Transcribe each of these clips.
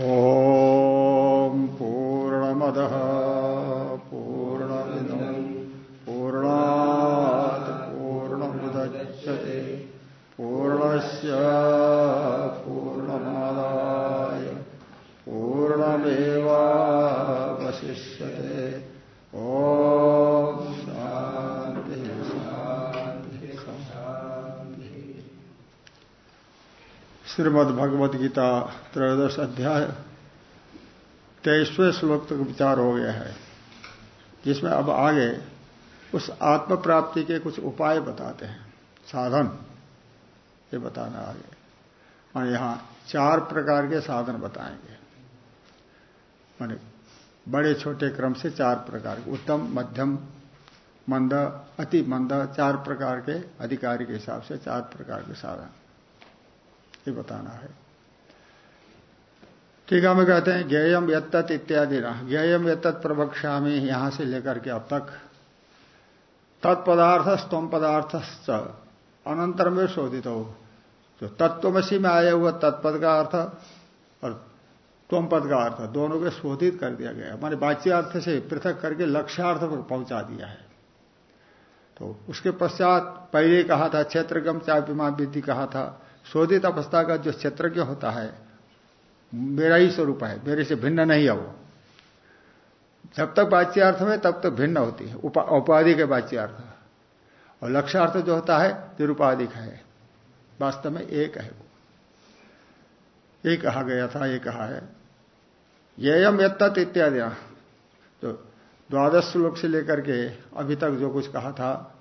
Oh. Shrimad Bhagavad Gita त्रयोदश अध्याय, तेईसवें श्लोक तक विचार हो गया है। जिसमें अब आगे उस आत्म प्राप्ति के कुछ उपाय बताते हैं। साधन, ये बताना आगे। और यहाँ चार प्रकार के साधन बताएँगे। माने बड़े छोटे क्रम से चार प्रकार के, उत्तम, मध्यम, मंद, अति मंद, चार प्रकार के अधिकारी के हिसाब से चार प्रकार के साधन। ये बताना है। ठीक है, हमें कहते हैं ज्ञेयम यत्त इत्यादि ना ज्ञेयम यत्त प्रवक्षा में यहाँ से लेकर के अब तक। तत्पदार्थ स्तम पदार्थ अनंतर में शोधित। हो जो तत्वमसी में आया हुआ तत्पद का अर्थ और त्वम पद का अर्थ, दोनों को शोधित कर दिया गया। हमारे बाच्य अर्थ से पृथक करके लक्ष्यार्थ पर पहुँचा दिया है। तो उसके पश्चात पहले कहा था, क्षेत्रगम चापिमा विधि कहा था। शोधित अवस्था का जो क्षेत्रज्ञ होता है, मेरा ही स्वरूप है, मेरे से भिन्न नहीं है वो। जब तक बाच्यार्थ में, तब तक भिन्न होती है। औपाधिक है बाच्यार्थ और लक्ष्यार्थ जो होता है, निरुपाधिक है। वास्तव में एक है वो। ये कहा गया था, ये कहा है। येयम यत्त इत्यादि। तो द्वादश श्लोक से लेकर के अभी तक जो कुछ कहा था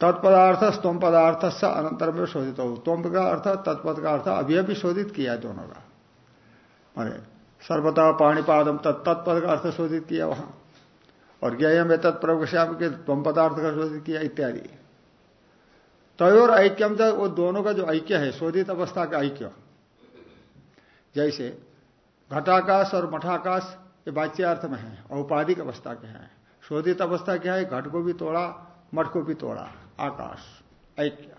तत्पदार्थ स्तोम पदार्थ से अनंतर में शोधित। हो तोम का अर्थ, तत्पद का अर्थ, अभी अभी शोधित किया है दोनों का। माने सर्वता पाणीपादम तत्पद का अर्थ शोधित किया वहाँ। और ज्ञम तत्प्रवश्याम के त्वम पदार्थ का शोधित किया, इत्यादि। तय तयोर ऐक्यम वो दोनों का जो ऐक्य है, शोधित अवस्था का ऐक्य। जैसे घटाकाश और मठाकाश ये बाच्यार्थ में है, औपाधिक अवस्था के हैं। शोधित अवस्था क्या है? घट को भी तोड़ा, मठ को भी तोड़ा। आकाश। ऐक्य।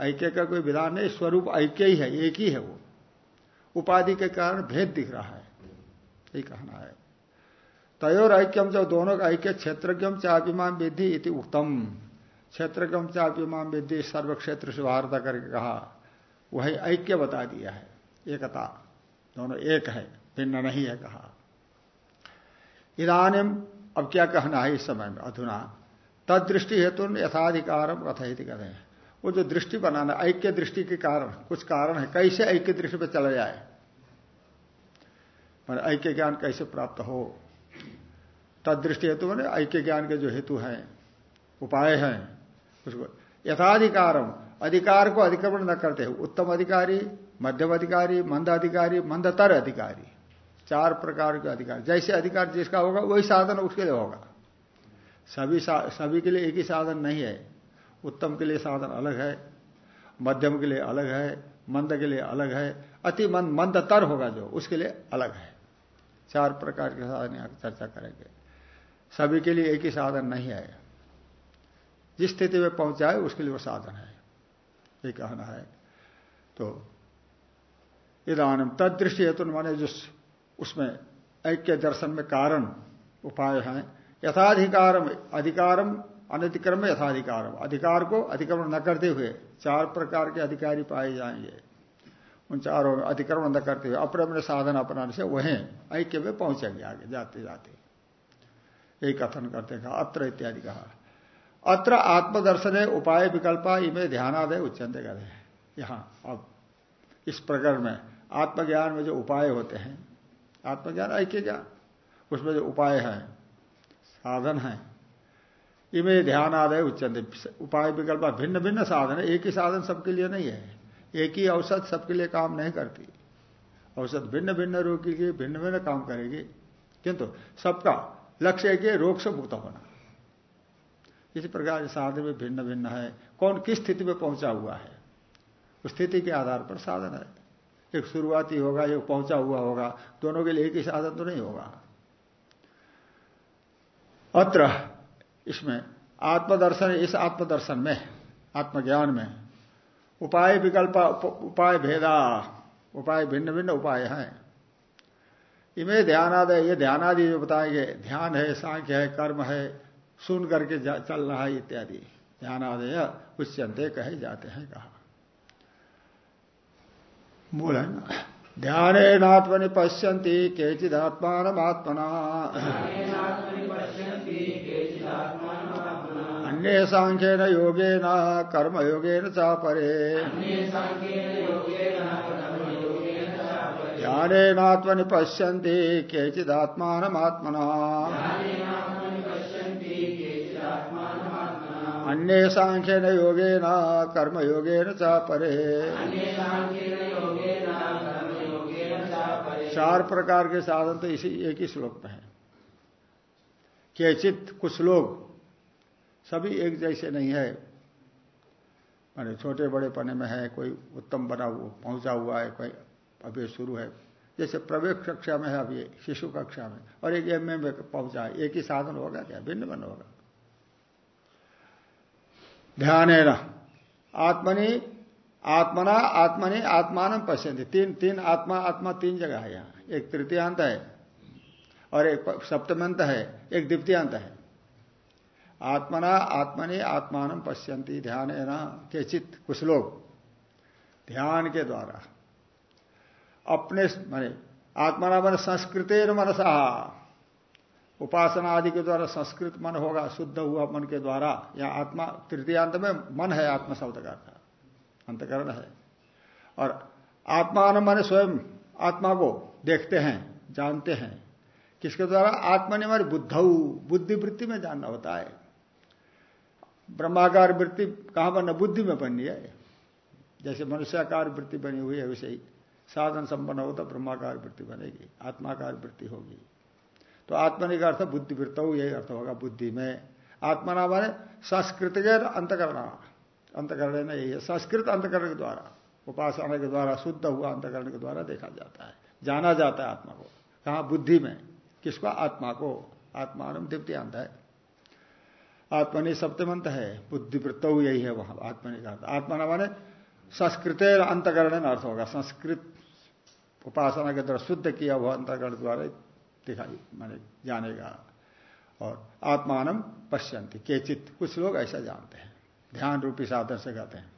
ऐक्य का कोई विधान नहीं, स्वरूप ऐक्य ही है, एक ही है वो। उपाधि के कारण भेद दिख रहा है। यही कहना है। तयोर ऐक्यम जब दोनों का ऐक्य, क्षेत्रज्ञम चापिमान विधि इति उत्तम क्षेत्रज्ञम चापिमान विधि सर्व क्षेत्र से वार्ता करके कहा, वही ऐक्य बता दिया है। एकता। दोनों एक है, भिन्न नहीं है कहा। इधानिम अब क्या कहना है इस समय में अधुना? तद दृष्टि हेतु यथाधिकारम कथित करें वो जो दृष्टि बनाना, ऐक्य दृष्टि के कारण, कुछ कारण है, कैसे ऐक्य दृष्टि पर चला जाए? पर ऐक्य ज्ञान कैसे प्राप्त हो? तद दृष्टि हेतु मैंने ऐक्य ज्ञान के जो हेतु हैं, उपाय हैं, उसको यथाधिकारम अधिकार को अधिक्रमण न करते हो उत्तम अधिकारी, मध्यम अधिकारी, मंद अधिकारी, मंदतर अधिकारी, चार प्रकार के अधिकार, जैसे अधिकार जिसका होगा, वही साधन उसके लिए होगा। सभी सभी के लिए एक ही साधन नहीं है। उत्तम के लिए साधन अलग है, मध्यम के लिए अलग है, मंद के लिए अलग है, अति मंद, मंदतर होगा जो, उसके लिए अलग है। चार प्रकार के साधन यहाँ चर्चा करेंगे। सभी के लिए एक ही साधन नहीं है। जिस स्थिति में पहुँचाए, उसके लिए वो साधन है। ये कहना है। तो इधान तदृष्टि हेतु माने जो उसमें ऐक्य दर्शन में कारण उपाय हैं यथाधिकारम, अधिकारम, अनधिक्रम में यथाधिकारम। अधिकार को अतिक्रमण न करते हुए चार प्रकार के अधिकारी पाए जाएँगे। उन चारों में अतिक्रमण न करते हुए अपने अपने साधन अपनाने से वहीं ऐक्य में पहुँचेंगे आगे, जाते जाते। यही कथन करते कहा, अत्र इत्यादि कहा। अत्र आत्मदर्शन उपाय विकल्पा, इमे ध्यानादय उच्चंत करे यहाँ, अब इस प्रकरण में आत्मज्ञान में जो उपाय होते हैं, आत्मज्ञान ऐक्य ज्ञान उसमें जो उपाय है साधन है। इमे ध्यान आदय उच्चंत उपाय विकल्प भिन्न भिन्न साधन है। एक ही साधन सबके लिए नहीं है। एक ही औसत सबके लिए काम नहीं करती। औसत भिन्न भिन्न रोगी की भिन्न भिन्न काम करेगी। किंतु सबका लक्ष्य एक रोग से मुक्त होना। इसी प्रकार साधन में भिन्न भिन्न है। कौन किस स्थिति में पहुँचा हुआ है? उस स्थिति के आधार पर साधन है। एक शुरुआती होगा, एक पहुँचा हुआ होगा। दोनों के लिए एक ही साधन तो नहीं होगा। अत्र, इसमें, आत्मदर्शन, इस आत्मदर्शन में, आत्मज्ञान में, उपाय विकल्प उपाय भेदा, उपाय भिन्न भिन्न उपाय हैं। इमे ध्यान आदि ये ध्यान आदि जो बताएँगे, ध्यान है, सांख्य है, कर्म है, सुन करके चल रहा है इत्यादि। ध्यान आदय उच्चंते कहे जाते हैं कहा। मूल है ना? ध्यान नात्मनि पश्यंती केचिदात्मान आत्मना अन्य सांख्यन योगेन कर्म चापरे ध्यानेनात्मनि पश्यन्ति केचिदात्मानमात्मना। अन्य सांख्यन योगेन कर्म योगेन च परे। चार प्रकार के साधन तो इसी, एक ही श्लोक में है। केचित कुछ लोग, सभी एक जैसे नहीं है। माने छोटे बड़े पने में है, कोई उत्तम बना हुआ, पहुँचा हुआ है, कोई अभी शुरू है। जैसे प्रवेश कक्षा में है अभी शिशु कक्षा में, और एक एम में पहुँचा है, एक ही साधन होगा क्या? भिन्न भिन्न होगा। ध्यान है ना। आत्मनि आत्मना, आत्मनि, आत्मान पश्यंती तीन तीन आत्मा आत्मा तीन जगह है यहाँ। एक तृतीयांत है और एक सप्तमंत है, एक द्वितीयांत है। आत्मना, आत्मनि, आत्मान पश्यंती ध्यान है ना? के चित्त कुछ लोग। ध्यान के द्वारा। अपने माने आत्मना मन संस्कृत मनसा। उपासना आदि के द्वारा संस्कृत मन होगा, शुद्ध हुआ मन के द्वारा। या आत्मा, तृतीयांत में मन है आत्मा शब्द का अंतकरण है। और आत्मान मन स्वयं आत्मा को देखते हैं, जानते हैं। किसके द्वारा? आत्मा ने हमारी बुद्ध, बुद्धि वृत्ति में जानना होता है। ब्रह्माकार वृत्ति कहाँ बनना बुद्धि में बननी है। जैसे मनुष्याकार वृत्ति बनी हुई है, वैसे ही साधन संपन्न हो तो ब्रह्माकार वृत्ति बनेगी, आत्माकार वृत्ति होगी। तो आत्मनि का अर्थ बुद्धि वृत्त, यही अर्थ होगा बुद्धि में। आत्मना माने संस्कृत अंतकरण। अंतकरण यही है संस्कृत अंतकरण के द्वारा, उपासना के द्वारा, शुद्ध हुआ अंतकरण के द्वारा देखा जाता है। जाना जाता है आत्मा को। कहा? बुद्धि में। किसको? आत्मा को। आत्मान अंत है। आत्मनि सप्तमंत है। बुद्धि वृत्त यही है वहाँ। आत्मनि का आत्मा माने संस्कृत अंतकरण अर्थ होगा। संस्कृत उपासना के द्वारा शुद्ध किया हुआ अंतकरण द्वारा दिखाई माने जानेगा। और आत्मानम पश्यंती केचित कुछ लोग ऐसा जानते हैं। ध्यान रूपी साधन से कहते हैं।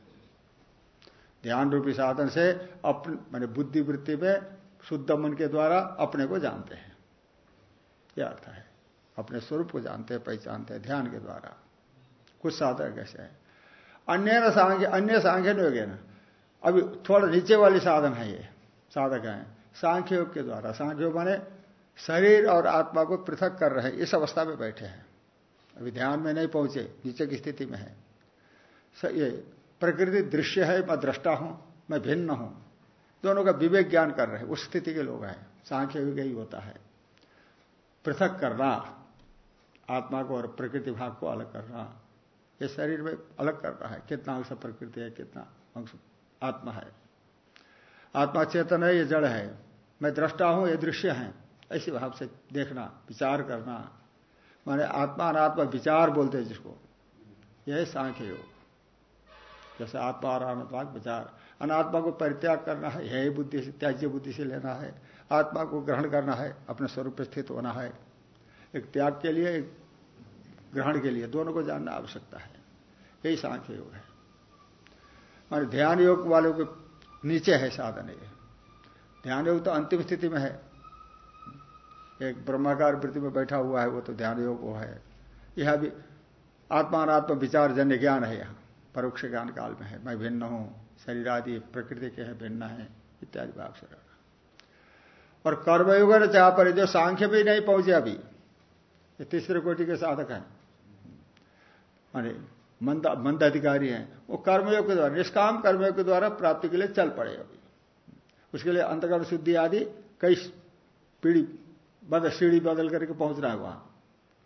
ध्यान रूपी साधन से अपने माने बुद्धि वृत्ति में शुद्ध मन के द्वारा अपने को जानते हैं। यह अर्थ है। अपने स्वरूप को जानते हैं, पहचानते हैं, ध्यान के द्वारा। कुछ साधन कैसे है? अन्य सांख्य अन्य सांख्य नहीं हो ना। अभी थोड़ा नीचे वाली साधन है ये। साधक है। सांख्य योग के द्वारा। सांख्य योग माने शरीर और आत्मा को पृथक कर रहे इस अवस्था में बैठे हैं। अभी ध्यान में नहीं पहुँचे, नीचे की स्थिति में है। ये प्रकृति दृश्य है, मैं दृष्टा हूँ, मैं भिन्न हूँ। दोनों का विवेक ज्ञान कर रहे उस स्थिति के लोग हैं। सांख्य यही होता है। पृथक करना, आत्मा को और प्रकृति भाग को अलग करना, ये शरीर में अलग करना है, कितना अंश प्रकृति है, कितना अंश आत्मा है। आत्मा चेतन है, ये जड़ है। मैं दृष्टा हूँ, ये दृश्य है। ऐसे भाव से देखना, विचार करना। माने आत्मा अनात्मा विचार बोलते जिसको। यह सांख्य योग। जैसे आत्मा और अनात्मा विचार। अनात्मा को परित्याग करना है, यही बुद्धि से, त्याज्य बुद्धि से लेना है। आत्मा को ग्रहण करना है, अपने स्वरूप स्थित होना है। एक त्याग के लिए, एक ग्रहण के लिए दोनों को जानना आवश्यकता है। यही सांख्य योग है। माने ध्यान योग वालों के नीचे है साधन ये। ध्यान योग तो अंतिम स्थिति में है। एक ब्रह्माकार वृत्ति में बैठा हुआ है, वो तो ध्यान योग वो है। यह भी आत्मात्म विचार जन्य ज्ञान है यहाँ। परोक्ष ज्ञान काल में है। मैं भिन्न हूँ, शरीर आदि प्रकृति के हैं, भिन्न है, इत्यादि भाव से और कर्मयुग ने चाह पर जो सांख्य भी नहीं पहुँचे अभी, ये तीसरे कोटि के साधक हैं। माने मंद मंद अधिकारी हैं। वो कर्मयोग के द्वारा, निष्काम कर्मयोग के द्वारा प्राप्ति के लिए चल पड़े अभी। उसके लिए अंतकर्म शुद्धि आदि कई पीढ़ी बदल सीढ़ी बदल करके पहुँच रहा है वहाँ।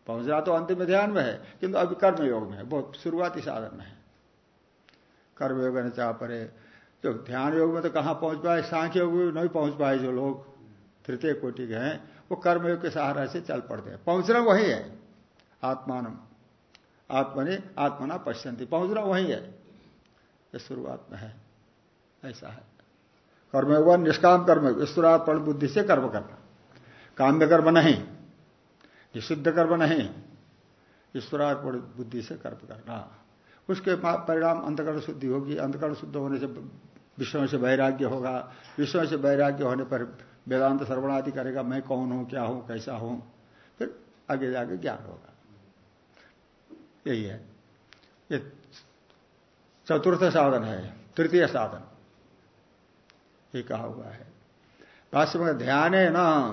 पहुँच रहा तो अंतिम ध्यान में है, किंतु अभी कर्मयोग में है, बहुत शुरुआती साधन में है। कर्मयोग ने चाह पड़े जो ध्यान योग में तो कहाँ पहुँच पाए? सांख्य योग में नहीं पहुँच पाए जो लोग तृतीय कोटि के हैं। वो कर्मयोग के सहारा से चल पड़ते हैं। पहुँचना वही है। आत्मान आत्मने, आत्मना पश्यंती। पहुँचना वही है। ये शुरुआत में है। ऐसा है। कर्मयोग निष्काम कर्म ईश्वरात्मण बुद्धि से कर्म करना। काम्य कर्म नहीं। निषिद्ध कर्म नहीं। ईश्वरार्पण बुद्धि से कर्म करना। उसके परिणाम अंतकरण शुद्धि होगी। अंतकरण शुद्ध होने से विश्व से वैराग्य होगा। विश्व से वैराग्य होने पर वेदांत सर्वणादि करेगा, मैं कौन हूँ, क्या हूँ, कैसा हूँ? फिर आगे जाके ज्ञान होगा। यही है। ये चतुर्थ साधन है, तृतीय साधन। ये कहा हुआ है। भाष्य में ध्यान है ना।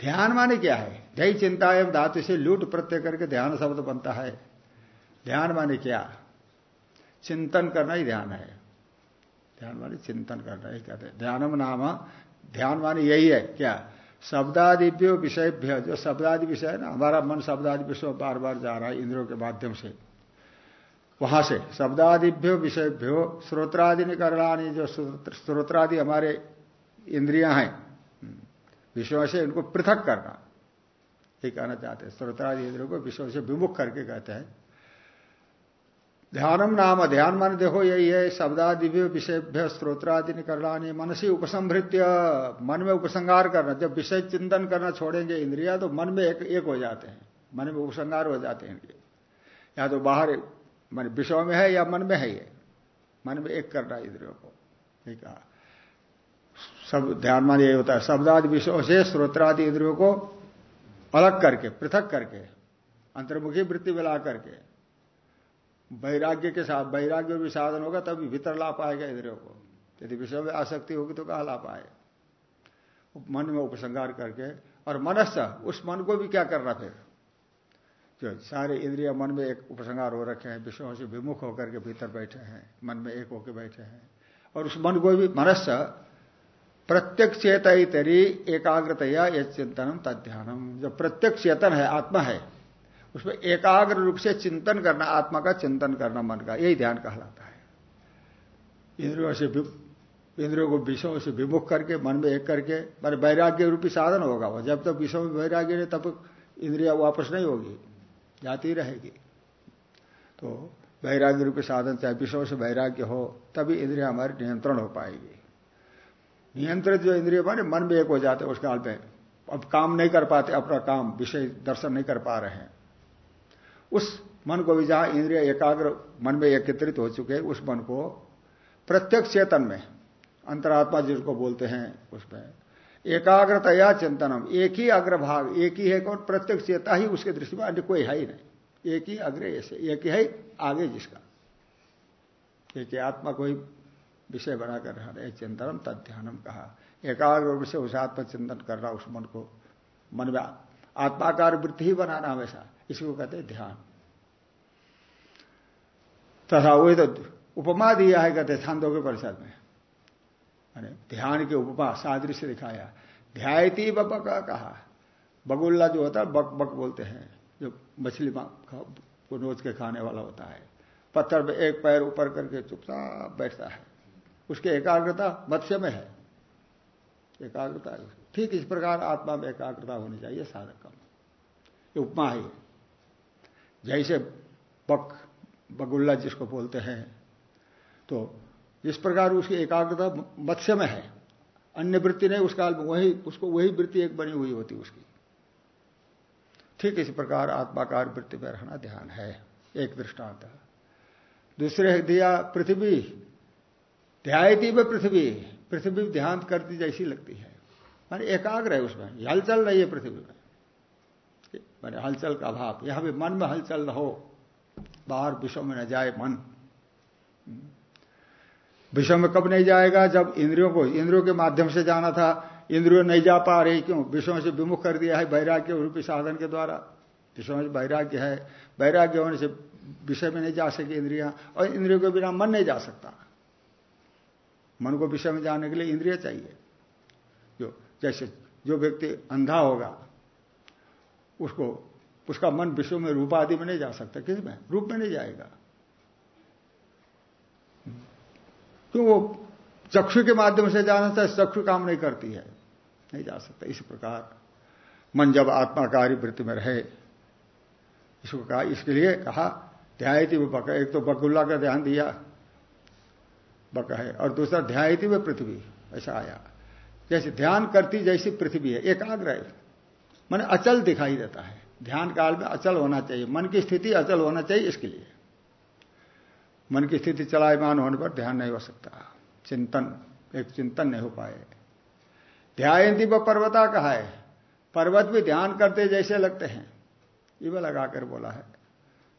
ध्यान माने क्या है? ध्यान चिंता एवं धातु से लूट प्रत्यय करके ध्यान शब्द बनता है। ध्यान माने क्या? चिंतन करना ही ध्यान है। ध्यान माने चिंतन करना ही कहते हैं। ध्यानम नाम, ध्यान माने यही है, क्या? शब्दादिव्यो विषय जो शब्दादि विषय है ना, हमारा मन शब्दादि विषय बार बार जा रहा है इंद्रियों के माध्यम से। वहाँ से, शब्दादिभ्यो विषयभ्यो श्रोत्रादि निकरणानी जो स्रोत्रादि हमारे इंद्रियाँ हैं, विषयों से इनको पृथक करना। ये कहना चाहते हैं श्रोत्रादि इंद्रियों को विषयों से विमुख करके कहते हैं। ध्यानम नाम ध्यान मान देखो यही है शब्दादिव्य विषयभ्य स्त्रोत्रादि निकरणानी मन से उपसंभृत्य मन में उपसंगार करना जब विषय चिंतन करना छोड़ेंगे इंद्रिया तो मन में एक, एक हो जाते हैं मन में उपसंगार हो जाते हैं या। तो बाहर मन विषय में है या मन में है ये। मन में एक करना इंद्रियों को ठीक है सब ध्यान मान यही होता है शब्दादि विषयों से स्त्रोत्रादि इंद्रियों को अलग करके पृथक करके अंतर्मुखी वृत्ति मिला करके वैराग्य के साथ, वैराग्य भी साधन होगा, तभी भीतर ला पाएगा इंद्रियों को। यदि विषय में आसक्ति होगी तो कहा ला पाए मन में उपसंगार करके, और मनस्थ, उस मन को भी क्या करना फिर? जो सारे इंद्रिया मन में एक उपसंगार हो रखे हैं, विषयों से विमुख होकर के भीतर बैठे हैं, मन में एक होकर बैठे हैं, और उस मन को भी मनस्थ प्रत्यक्ष चेतई तरी एकाग्रतया यह चिंतनम तध्यानम जो प्रत्यक्ष चेतन है, आत्मा है उसमें एकाग्र रूप से चिंतन करना, आत्मा का चिंतन करना मन का, यही ध्यान कहलाता है। इंद्रियों से इंद्रियों को विषयों से विमुख करके, मन में एक करके, मान वैराग्य रूपी साधन होगा वो। जब तक विषयों में वैराग्य नहीं, तब इंद्रिया वापस नहीं होगी, जाती रहेगी। तो वैराग्य रूपी साधन, चाहे विषयों से वैराग्य हो, तभी इंद्रिया हमारी नियंत्रण हो पाएगी। नियंत्रित जो इंद्रिय माने मन में एक हो जाते उस काल में अब काम नहीं कर पाते, अपना काम, विषय दर्शन नहीं कर पा रहे हैं। उस मन को भी जहाँ इंद्रिय एकाग्र मन में एकत्रित हो चुके उस मन को प्रत्यक्ष चेतन में, अंतरात्मा जिसको बोलते हैं, उसमें एकाग्रतया चिंतनम, एक ही अग्रभाग, एक ही है कौन? प्रत्यक्ष चेता ही उसके दृष्टि में अन्य कोई है ही नहीं। एक ही अग्र ऐसे, एक ही है आगे जिसका। एक आत्मा कोई विषय बनाकर रहना चिंतनम तध्यानम कहा। एकाग्र रूप से उस आत्मा चिंतन कर रहा, उस मन को, मन में आत्माकार वृत्ति ही बनाना हमेशा। इसको कहते हैं ध्यान। तथा वही तो उपमा दिया है, कहते छांदों के परिषद में। ध्यान के उपमा, सादृश्य दिखाया। ध्यायती बक कहा। बगुल्ला जो होता है, बक बक बोलते हैं, जो मछली को नोच के खाने वाला होता है। पत्थर पे एक पैर ऊपर करके चुपचाप बैठता है। उसकी एकाग्रता मत्स्य में है। एकाग्रता, ठीक इस प्रकार आत्मा में एकाग्रता होनी चाहिए, साधक का। उपमा है जैसे बक, बगुल्ला जिसको बोलते हैं तो इस प्रकार उसकी एकाग्रता मत्स्य में है। अन्य वृत्ति नहीं, उस काल में वही, उसको वही वृत्ति एक बनी हुई होती उसकी। ठीक इस प्रकार आत्माकार वृत्ति में रहना ध्यान है, एक दृष्टांत। दूसरे दिया पृथ्वी, ध्यायती में पृथ्वी पृथ्वी ध्यान करती जैसी लगती है। मान एकाग्र है उसमें, हलचल रही है पृथ्वी में। मैंने हलचल का अभाव यहाँ भी मन में हलचल न हो। बाहर विश्व में न जाए मन। विश्व में कब नहीं जाएगा? जब इंद्रियों को, इंद्रियों के माध्यम से जाना था। इंद्रियों नहीं जा पा रही, क्यों? विश्व से विमुख कर दिया है वैराग्य रूपी साधन के द्वारा। विश्व से वैराग्य है। वैराग्य होने से विषय में नहीं जा सके इंद्रिया, और इंद्रियों के बिना मन नहीं जा सकता। मन को विषय में जाने के लिए इंद्रिय चाहिए। जो, जैसे जो व्यक्ति अंधा होगा उसको, उसका मन विश्व में रूप आदि में नहीं जा सकता। किसमें? रूप में नहीं जाएगा। क्यों? वो चक्षु के माध्यम से जाना चाहे, चक्षु काम नहीं करती है। नहीं जा सकता। इस प्रकार मन जब आत्माकारी वृत्ति में रहे, इसको कहा, इसके लिए कहा, ध्यायती बका, एक तो बकुल्ला का ध्यान दिया, बक है, और दूसरा ध्यायती में पृथ्वी, ऐसा आया। जैसे ध्यान करती जैसी पृथ्वी है, एकाग्र है। मन अचल दिखाई देता है। ध्यान काल में अचल होना चाहिए। मन की स्थिति अचल होना चाहिए इसके लिए। मन की स्थिति चलायमान होने पर ध्यान नहीं हो सकता। चिंतन, एक चिंतन नहीं हो पाए। ध्यायंती व पर्वता कहा है। पर्वत भी ध्यान करते जैसे लगते हैं। ये वह लगाकर बोला है।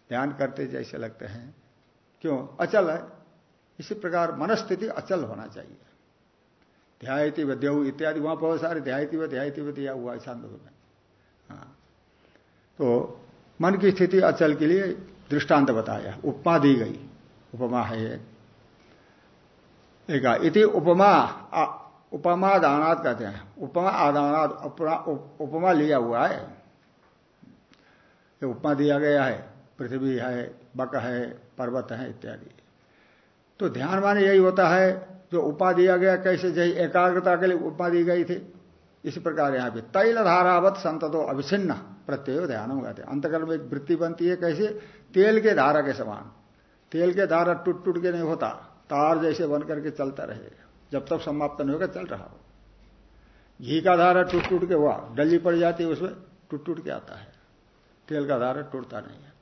ध्यान करते जैसे लगते हैं। क्यों? अचल है। इसी प्रकार मनस्थिति अचल होना चाहिए। ध्यायती व देव इत्यादि, वहाँ बहुत सारे ध्यायती व ध्यायती व दिया हुआ है छांदों में। तो मन की स्थिति अचल के लिए दृष्टांत बताया, उपमा दी गई। उपमा है ये। एक इति उपमा उपमा दानात कहते हैं। उपमा आदानात उपमा लिया हुआ है। ये उपमा दिया गया है। पृथ्वी है, बक है, पर्वत है, इत्यादि। तो ध्यान माने यही होता है, जो उपा दिया गया, कैसे जही एकाग्रता के लिए उपा दी गई थी। इसी प्रकार यहाँ पे तैल धारावत संतो अभिचिन्न प्रत्यय ध्यान कहते हैं। अंतकर्म में एक वृत्ति बनती है कैसे? तेल के धारा के समान। तेल के धारा टूट टूट के नहीं होता। तार जैसे बन करके चलता रहे। जब तक समाप्त नहीं होगा, चल रहा हो। घी का धारा टूट टूट के हुआ। डली पड़ जाती है उसमें टूट टूट के आता है। तेल का धारा टूटता नहीं है।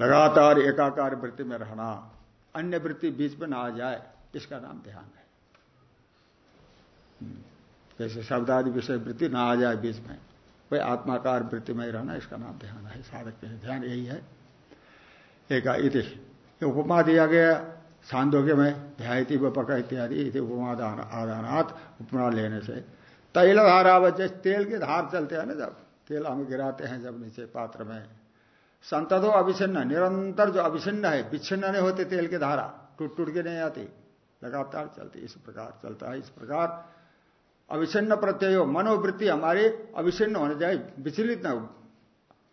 लगातार एकाकार वृत्ति में रहना। अन्य वृत्ति बीच में ना आ जाए, इसका नाम ध्यान है। हम्म। जैसे शब्द आदि विषय वृत्ति ना आ जाए बीच में। वही आत्माकार वृत्ति में रहना, इसका नाम ध्यान है, साधक के ध्यान यही है। एक इति उपमा दिया गया छांदोग्य में ध्यायती वपक इत्यादि, इति उपमा आदानात, उपमा लेने से। तैल धारावत, जैसे तेल के धार चलते हैं ना जब, तेल हम गिराते हैं जब नीचे पात्र में। संतदो अभिछिन्न निरंतर जो अभिछिन्न है, विच्छिन्न नहीं होते तेल के धारा टूट टूट के नहीं आती, लगातार चलती, इस प्रकार चलता है, इस प्रकार अविच्छिन्न प्रत्यय हो मनोवृत्ति हमारी अविच्छिन्न होने जाए विचलित न हो।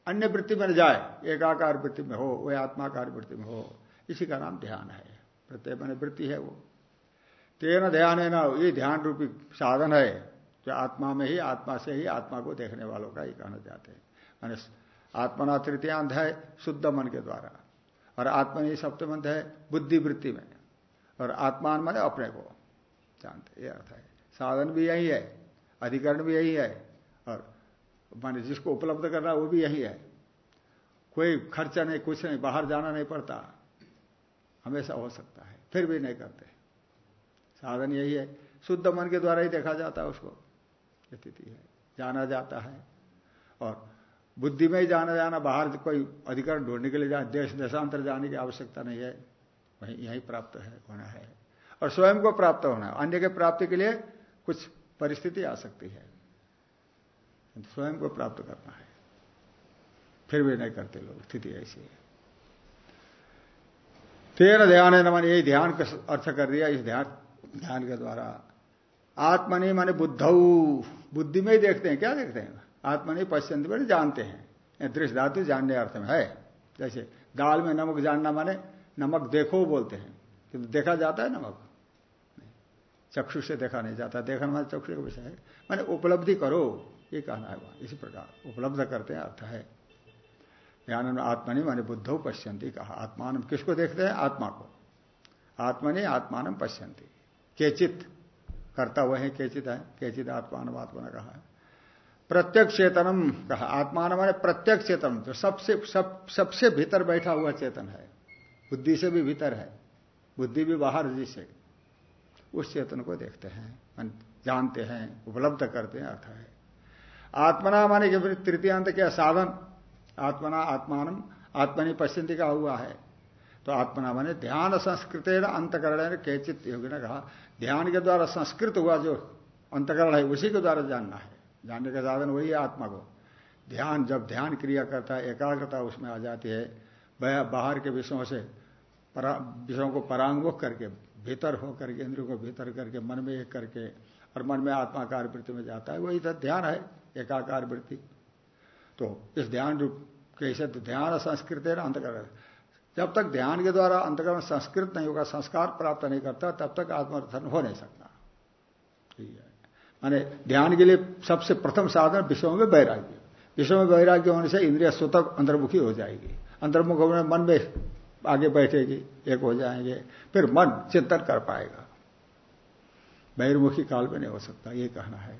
अन्य वृत्ति में जाए, एकाकार वृत्ति में हो, वह आत्माकार वृत्ति में हो। इसी का नाम ध्यान है। प्रत्यय मैंने वृत्ति है वो। तेन ध्यान है ना ये ध्यान रूपी साधन है। जो आत्मा में ही, आत्मा से ही आत्मा को देखने वालों का ही कहना चाहते हैं। मैंने आत्मना तृतीयांत है शुद्ध मन के द्वारा। और आत्मा ही सप्तमंत है बुद्धि वृत्ति में। और आत्मान माने अपने को। जानते ये अर्थ है। साधन भी यही है, अधिकरण भी यही है, और माने जिसको उपलब्ध करना वो भी यही है। कोई खर्चा नहीं, कुछ नहीं, बाहर जाना नहीं पड़ता। हमेशा हो सकता है, फिर भी नहीं करते। साधन यही है, शुद्ध मन के द्वारा ही देखा जाता है उसको। स्थिति है, जाना जाता है। और बुद्धि में ही जाना जाना, बाहर कोई अधिकरण ढूँढने के लिए जाए देश देशांतर जाने की आवश्यकता नहीं है। वहीं यही प्राप्त है, होना है। और स्वयं को प्राप्त होना है, अन्य के प्राप्ति के लिए कुछ परिस्थिति आ सकती है। स्वयं को प्राप्त करना है। फिर भी नहीं करते लोग। स्थिति ऐसी है। तेरह ध्यान है न यही ध्यान का अर्थ कर दिया, इस ध्यान ध्यान के द्वारा। आत्मनि माने बुद्धऊ बुद्धि में ही देखते हैं। क्या देखते हैं? आत्मनि पश्चिम बड़े जानते हैं। दृश्य धातु जानने अर्थ में है। जैसे दाल में नमक जानना माने, नमक देखो बोलते हैं। किंतु तो देखा जाता है नमक। चक्षु से देखा नहीं जाता। देखना माने चक्षु का विषय है। मैंने उपलब्धि करो, ये कहना है वहाँ। इसी प्रकार, उपलब्ध करते हैं, अर्थ है। ज्ञान आत्मा नहीं माने बुद्धो पश्यंती कहा। आत्मान किसको देखते हैं? आत्मा को। आत्मा नहीं आत्मान पश्यंती केचित करता हुए हैं केचित है। केचित आत्मान आत्मा ने कहा प्रत्यक्ष चेतनम कहा। आत्मान माने प्रत्यक्ष चेतन जो सबसे, सब, सबसे भीतर बैठा हुआ चेतन है। बुद्धि से भी भीतर है। बुद्धि भी बाहर जिसे उस चेतन को देखते हैं जानते हैं, उपलब्ध करते हैं अर्थ है। आत्मना माने कि तृतीयांत क्या साधन? आत्मना आत्मान आत्मनि पश्चिंती का हुआ है। तो आत्मना माने ध्यान संस्कृत अंतकरण केचित, योगी ने कहा, ध्यान के द्वारा संस्कृत हुआ जो अंतकरण है, उसी के द्वारा जानना है। जानने का साधन वही है आत्मा को। ध्यान, जब ध्यान क्रिया करता है, एकाग्रता उसमें आ जाती है, वह बाहर के विषयों से विषयों को परांगमुख करके भीतर होकर के, इंद्रियों को भीतर करके, मन में एक करके और मन में आत्माकार वृत्ति में जाता है, वही तो ध्यान है, एकाकार वृत्ति। तो इस ध्यान रूप कैसे तो ध्यान संस्कृत है अंतकरण। जब तक ध्यान के द्वारा अंतकरण संस्कृत नहीं होगा, संस्कार प्राप्त नहीं करता, तब तक आत्मर्थन हो नहीं सकता। ठीक है। माने ध्यान के लिए सबसे प्रथम साधन विषयों में वैराग्य। विषयों में वैराग्य होने से इंद्रिया स्वतः अंतर्मुखी हो जाएगी। अंतर्मुख होने मन में आगे बैठेगी, एक हो जाएँगे, फिर मन चिंतन कर पाएगा। बहिर्मुखी काल में नहीं हो सकता, ये कहना है।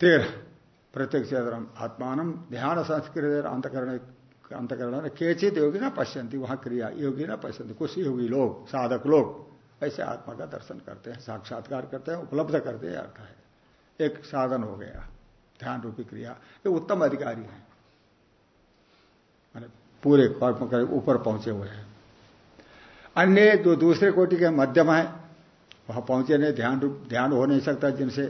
तेरह प्रत्यक्ष आत्मान ध्यान संस्कृत अंतकरण अंतकरण केचित योगी ना पश्यंती, वहाँ क्रिया, योगी ना पश्यंती, कुछ योगी लोग, साधक लोग, ऐसे आत्मा का दर्शन करते हैं, साक्षात्कार करते हैं, उपलब्ध करते हैं, अर्थ है। एक साधन हो गया, ध्यान रूपी क्रिया, ये उत्तम अधिकारी है। पूरे कर्म कर ऊपर पहुँचे हुए हैं। अन्य जो दूसरे कोटि के मध्यम है, वहाँ पहुँचे नहीं ध्यान ध्यान हो नहीं सकता जिनसे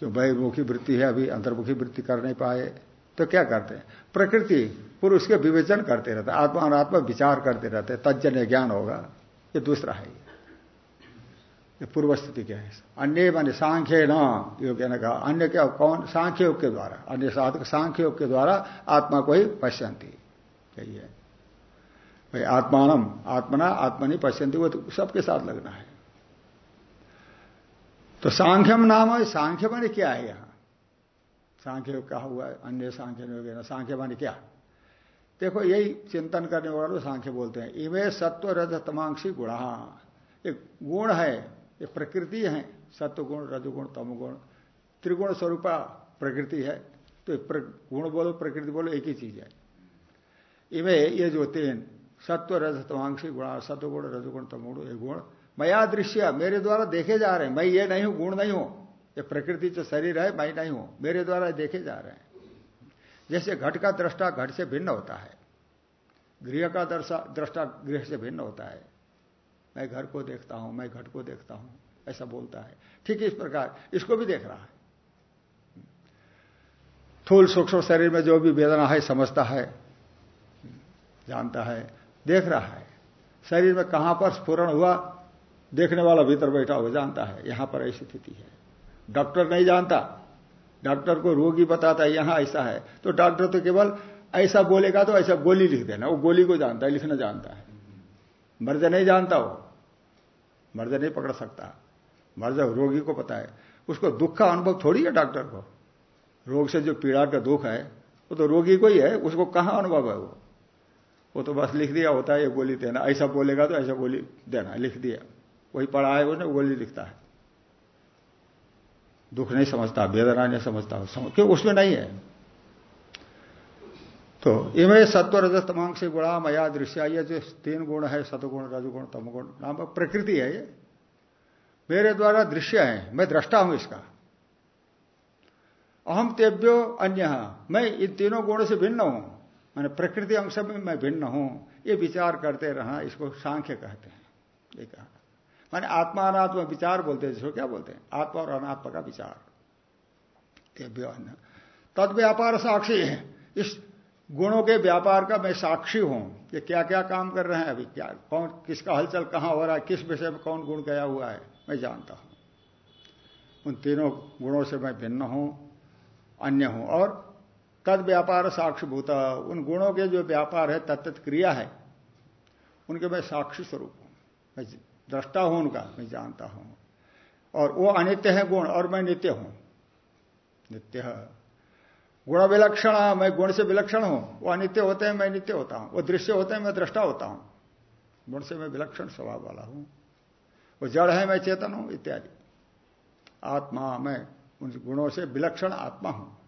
क्यों बहिर्मुखी वृत्ति है, अभी अंतर्मुखी वृत्ति कर नहीं पाए तो क्या करते हैं? प्रकृति पूर्व उसके विवेचन करते रहते आत्मा अनात्मा विचार करते रहते तजन्य ज्ञान होगा, ये दूसरा है ये। पूर्व स्थिति क्या है? अन्य माने सांख्य न, योग ने कहा, अन्य क्या, कौन? सांख्य योग के द्वारा, अन्य साधक सांख्य योग के द्वारा आत्मा को ही पश्यंती यही है। भाई आत्मान आत्मना, आत्मनि पश्यंती वो तो सबके साथ लगना है। तो सांख्यम नाम है सांख्य माने क्या है यहाँ? सांख्य कहा हुआ है, अन्य सांख्य नहीं सांख्य माने क्या? देखो, यही चिंतन करने वालों सांख्य बोलते हैं। इवे सत्व रज तमांशी गुणा। एक गुण है, ये प्रकृति है। सत्व गुण रजगुण, तमगुण, त्रिगुण स्वरूपा प्रकृति है। तो गुण बोलो, प्रकृति बोलो, एक ही चीज़ है। इवे ये जो तीन, सत्व, रज तमांशी गुणा सत्वगुण रजगुण तमगुण ये गुण मया दृश्य, मेरे द्वारा देखे जा रहे हैं। मैं ये नहीं हूँ, गुण नहीं हूँ। ये प्रकृति जो शरीर है, मैं नहीं हूँ। मेरे द्वारा देखे जा रहे हैं। जैसे घट का दृष्टा घट से भिन्न होता है। गृह का दर्शा दृष्टा गृह से भिन्न होता है। मैं घर को देखता हूँ, मैं घट को देखता हूँ, ऐसा बोलता है। ठीक इस प्रकार, इसको भी देख रहा है। थूल, सूक्ष्म शरीर में जो भी वेदना है, समझता है। जानता है, देख रहा है। शरीर में कहाँ पर स्फुरण हुआ, देखने वाला भीतर बैठा हुआ जानता है, यहाँ पर ऐसी स्थिति है। डॉक्टर नहीं जानता। डॉक्टर को रोगी बताता है, यहाँ ऐसा है। तो डॉक्टर तो केवल ऐसा बोलेगा तो ऐसा गोली लिख देना, वो गोली को जानता है, लिखना जानता है। मर्ज नहीं जानता वो। मर्ज नहीं पकड़ सकता। मर्ज रोगी को पता है। उसको दुख का अनुभव थोड़ी है डॉक्टर को। रोग से जो पीड़ा का दुख है, वो तो रोगी को ही है, उसको कहाँ अनुभव है वो? वो तो बस लिख दिया होता है ये गोली देना। ऐसा बोलेगा तो ऐसा गोली देना लिख दिया। वही पढ़ा है उसने गोली लिखता है। दुख नहीं समझता वेदना नहीं समझता समझ, क्यों? उसमें नहीं है। तो इमे सत्व रजस तमांग से गुणा मया दृश्य। ये जो तीन गुण है सतगुण रजगुण तमगुण नाम प्रकृति है ये। मेरे द्वारा दृश्य है मैं दृष्टा हूँ इसका। अहम तेव्यो अन्य। मैं इन तीनों गुणों से भिन्न हूँ। मैंने प्रकृति अंश में मैं भिन्न हूँ, ये विचार करते रहना इसको सांख्य कहते हैं। ये कहा। माने आत्मा अनात्मा विचार बोलते हैं जिसको क्या बोलते हैं? आत्मा और अनात्मा का विचार। तद व्यापार साक्षी है। इस गुणों के व्यापार का मैं साक्षी हूँ। ये क्या क्या काम कर रहे हैं अभी? क्या, कौन, किसका हलचल कहाँ हो रहा है? किस विषय में कौन गुण गया हुआ है? मैं जानता हूँ। उन तीनों गुणों से मैं भिन्न हूँ, अन्य हूँ। और तद व्यापार साक्षीभूत। उन गुणों के जो व्यापार है, तत्त क्रिया है, उनके मैं साक्षी स्वरूप हूँ। मैं दृष्टा हूँ उनका, मैं जानता हूँ। और वो अनित्य है गुण, और मैं नित्य हूँ। नित्य। गुण विलक्षण मैं गुण से विलक्षण हूँ। वो अनित्य होते हैं, मैं नित्य होता हूँ। वो दृश्य होते हैं, मैं दृष्टा होता हूँ। गुण से मैं विलक्षण स्वभाव वाला हूँ। वो जड़ है, मैं चेतन हूँ, इत्यादि। आत्मा, मैं उन गुणों से विलक्षण आत्मा हूँ।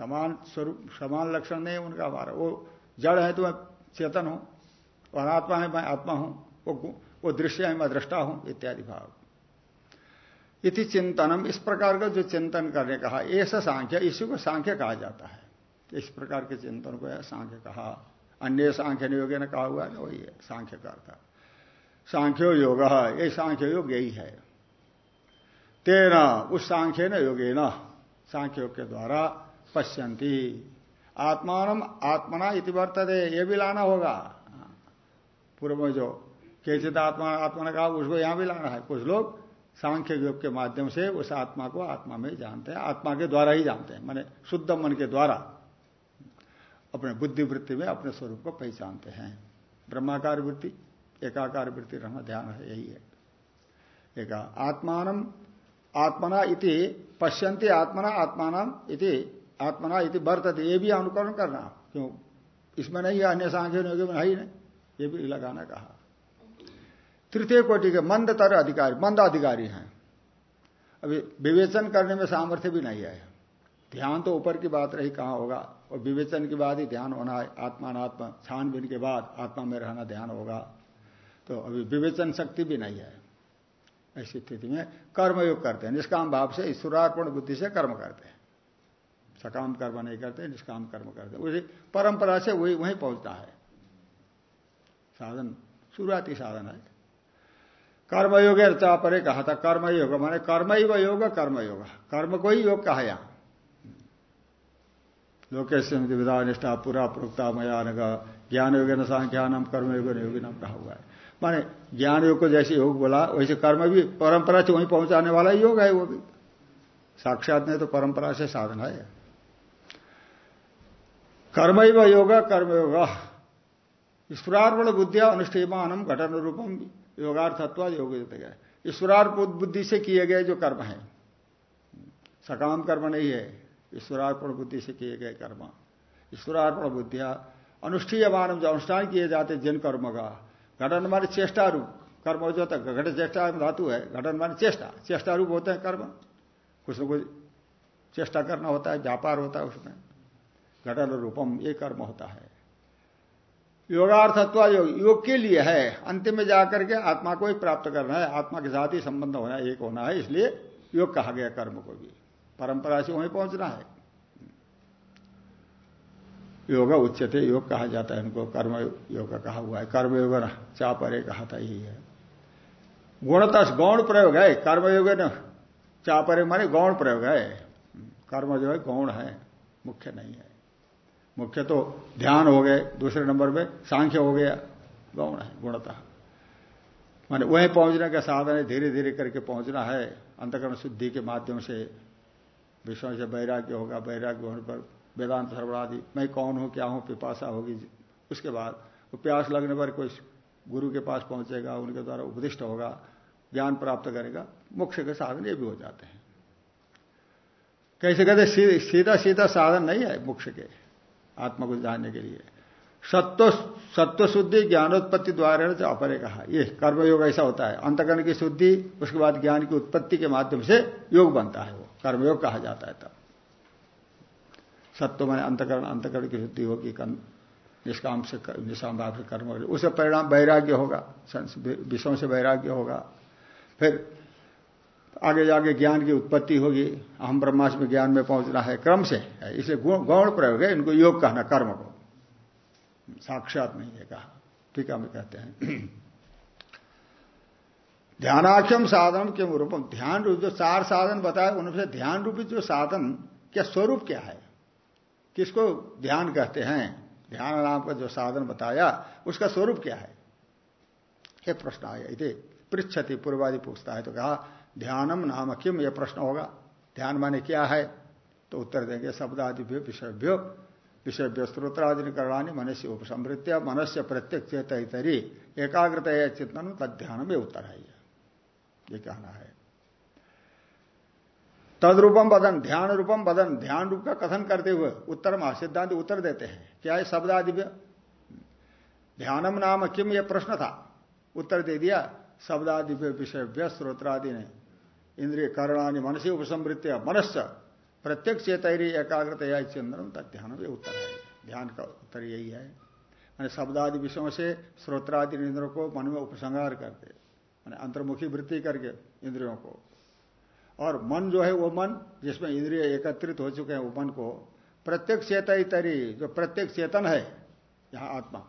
समान स्वरूप, समान लक्षण नहीं उनका हमारा वो जड़ है तो मैं चेतन हूँ और आत्मा है, मैं आत्मा हूँ, वो वो दृश्य है, मैं दृष्टा हूँ, इत्यादि भाव। इति चिंतनम, इस प्रकार का जो चिंतन करने कहा, ऐसा सांख्य, इसी को सांख्य कहा जाता है। इस प्रकार के चिंतन को सांख्य कहा। अन्य सांख्य योग ने कहा हुआ है, वही है, सांख्य का था सांख्यो योग, ये सांख्य योग यही है। तेना, उस सांख्य न योगे न सांख्य योग के द्वारा पश्यंती आत्मान आत्मना इति वर्तते, ये भी लाना होगा। पूर्व में जो कैसे आत्मा आत्मा कहा उसको यहाँ भी लाना है। कुछ लोग सांख्य योग के माध्यम से उस आत्मा को आत्मा में जानते हैं, आत्मा के द्वारा ही जानते हैं, माने शुद्ध मन के द्वारा अपने बुद्धिवृत्ति में, अपने स्वरूप को पहचानते हैं। ब्रह्माकार वृत्ति, एकाकार वृत्ति रहना ध्यान है, यही है। एक आत्मान, आत्मना इति पश्यंती आत्मना आत्मान इति आत्मना इति वर्तते, ये भी अनुकरण करना। क्यों? इसमें नहीं है, अन्य सांख्य में है ही नहीं। ये भी लगाना कहा। तृतीय कोटि के मंद तर अधिकारी मंद अधिकारी हैं। अभी विवेचन करने में सामर्थ्य भी नहीं है। ध्यान तो ऊपर की बात रही, कहाँ होगा? और विवेचन के बाद ही ध्यान होना है आत्मात्मा छानबीन के बाद आत्मा में रहना ध्यान होगा। तो अभी विवेचन शक्ति भी नहीं है। ऐसी स्थिति में कर्मयोग करते हैं, निष्काम भाव से ईश्वरार्पण बुद्धि से कर्म करते हैं। सकाम कर्म नहीं करते, निष्काम कर्म करते। उसी परंपरा से वही, वहीं पहुँचता है। साधन, शुरुआती साधन है। कर्मयोग परे कहा था, कर्मयोग, माने कर्म ही व योग, कर्मयोग। कर्म को ही योग कहा यहाँ। लोकेश विधा, निष्ठा, पूरा, प्रोक्ता, मया ज्ञान योग न सांख्यानम कर्मयोग योगी नाम कहा हुआ है। माने ज्ञान योग को जैसे योग बोला, वैसे कर्म भी परंपरा से वहीं पहुँचाने वाला योग है वो भी। साक्षात नहीं तो परंपरा से साधन है। कर्म ही व योग, कर्मयोग। ईश्वरार्पण बुद्धिया अनुष्ठेमानम घटन रूपम योगार्थत्व योग ईश्वरार्पण बुद्धि से किए गए जो कर्म है। सकाम कर्म नहीं है, ईश्वरार्पण बुद्धि से किए गए कर्म। ईश्वरार्पण बुद्धिया अनुष्ठीय मानव जो अनुष्ठान किए जाते जिन कर्म का। घटन माने चेष्टा रूप। कर्म जो तक घट चेष्टा धातु है। घटन माने चेष्टा। चेष्टा रूप होते हैं कर्म। कुछ न कुछ चेष्टा करना होता है, व्यापार होता है उसमें। घटन रूपम, ये कर्म होता है। योगार्थत्व योग योग के लिए है, अंतिम में जाकर के आत्मा को ही प्राप्त करना है, आत्मा के साथ ही संबंध होना है, एक होना है, इसलिए योग कहा गया कर्म को भी। परंपरा से वहीं पहुँचना है। योग उच्चते योग कहा जाता है इनको कर्म योग कहा हुआ है। कर्म योग चापरे कहा था, यही है। गुणतः गौण प्रयोग है कर्मयोग चापरे माने गौण प्रयोग है। कर्म जो है, गौण है, मुख्य नहीं है। मुख्य तो ध्यान हो गए, दूसरे नंबर में सांख्य हो गया, गौण है, गुणता। माने वहीं पहुँचने का साधन है धीरे धीरे करके पहुँचना है, अंतकरण शुद्धि के माध्यम से। विषयों से वैराग्य होगा, वैराग्य होने पर वेदांत सर्वणादि मैं कौन हूँ, क्या हूँ, पिपासा होगी, उसके बाद वो प्यास लगने पर कोई गुरु के पास पहुंचेगा, उनके द्वारा उपदिष्ट होगा, ज्ञान प्राप्त करेगा, मोक्ष के साधन ये भी हो जाते हैं। कैसे कहते सीधा सीधा साधन नहीं है मोक्ष के। आत्मा को जानने के लिए। सत्व सत्व शुद्धि ज्ञानोत्पत्ति द्वारा जो अपरे कहा। ये कर्मयोग ऐसा होता है। अंतकरण की शुद्धि, उसके बाद ज्ञान की उत्पत्ति के माध्यम से योग बनता है वो। कर्मयोग कहा जाता है तब। सत्व मैंने अंतकरण अंतकरण की शुद्धि होगी निष्काम से निष्काम भाव से कर्म उसे परिणाम वैराग्य होगा। विषयों से वैराग्य होगा। फिर आगे जाके ज्ञान की उत्पत्ति होगी। हम ब्रह्मास्म ज्ञान में पहुँचना है क्रम से। है इसलिए गौण प्रयोग है, इनको योग कहना, कर्म को। साक्षात नहीं है कहा। ठीक है कहते हैं। ध्यानाख्यम साधन के रूपम। ध्यान रूप जो चार साधन बताए उनसे ध्यान रूपी जो साधन, क्या स्वरूप क्या है? किसको ध्यान कहते हैं? ध्यान नाम का जो साधन बताया, उसका स्वरूप क्या है? यह प्रश्न आया। इसे पृछति पूर्वादि पूछता है तो कहा ध्यानम नाम किम? यह प्रश्न होगा। ध्यान माने क्या है? तो उत्तर देंगे, शब्दादिभ्यो, विषयभ्यो। विषयभ्य स्त्रोत्रादि करणानी मनुष्य उपसमृत्य मनुष्य प्रत्येक चेतरी एकाग्रता चिंतन तद ध्यान में उत्तर है। ये कहना है। तदरूपम बदन ध्यान रूपम बदन ध्यान रूप का कथन करते हुए उत्तर महा सिद्धांत उत्तर देते हैं। क्या है शब्दादिव्य ध्यानम नाम किम? यह प्रश्न था। उत्तर दे दिया शब्दादिव्य विषय व्यस्त स्रोत्रादि ने इंद्रिय करणानि मनसी उपसमृत्य मनस्य प्रत्येक चेतरी एकाग्रता चिंतन तक ध्यान भी उत्तर है। ध्यान का उत्तर यही है। मैंने शब्दादि विषयों से श्रोत्रादि इंद्रों को मन में उपसंहार करके, मैंने अंतर्मुखी वृत्ति करके इंद्रियों को। और मन जो है वो मन, जिसमें इंद्रिय एकत्रित हो चुके हैं वो मन को प्रत्येक चेतरी जो प्रत्येक चेतन है, यहाँ आत्मा,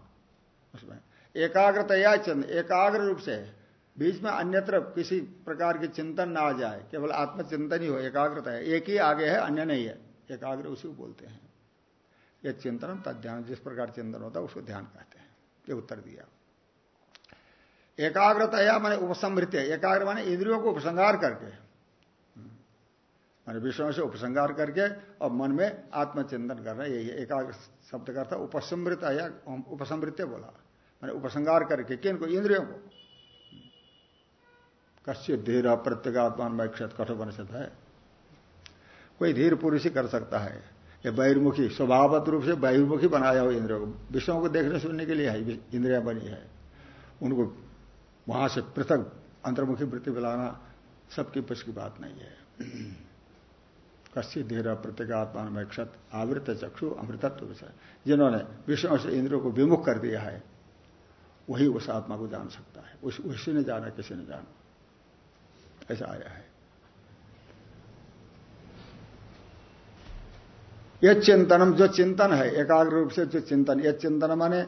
उसमें एकाग्रतया चंद एकाग्र रूप से बीच में अन्यत्र किसी प्रकार की चिंतन ना आ जाए, केवल आत्मचिंतन ही हो, एकाग्रता है। एक ही आगे है, अन्य नहीं है। एकाग्र उसी को बोलते हैं। यह चिंतन, तद्ध्यान, जिस प्रकार चिंतन होता है, उसको ध्यान कहते हैं। ये उत्तर दिया। एकाग्रता या मैंने उपसमृत एकाग्र माने इंद्रियों को उपसंगार करके। मैंने विषयों से उपसंगार करके, और मन में आत्मचिंतन करना यही है। एकाग्र शब्द का अर्थ उपसमृत या उपसमृत्य बोला। मैंने उपसंगार करके, किन को? इंद्रियों को। कश्य धीर प्रत्येगात्मान में क्षत कठोपनिषद है। कोई धीर पुरुष ही कर सकता है। ये बहिर्मुखी, स्वभावत रूप से बहिर्मुखी बनाया हो इंद्रियों को। विषयों को देखने सुनने के लिए है इंद्रिया बनी है। उनको वहाँ से पृथक, अंतर्मुखी वृत्ति बुलाना सबकी बस की बात नहीं है। कश्य धीर प्रत्येगात्मा में क्षत, आवृत चक्षु, अमृतत्व विषय जिन्होंने विषयों से इंद्रियों को विमुख कर दिया है, वही उस आत्मा को जान सकता है। उस उसी ने जाना, किसी ने जाना। ऐसा आया है। यह चिंतनम, जो चिंतन है, एकाग्र रूप से जो चिंतन, यह चिंतन माने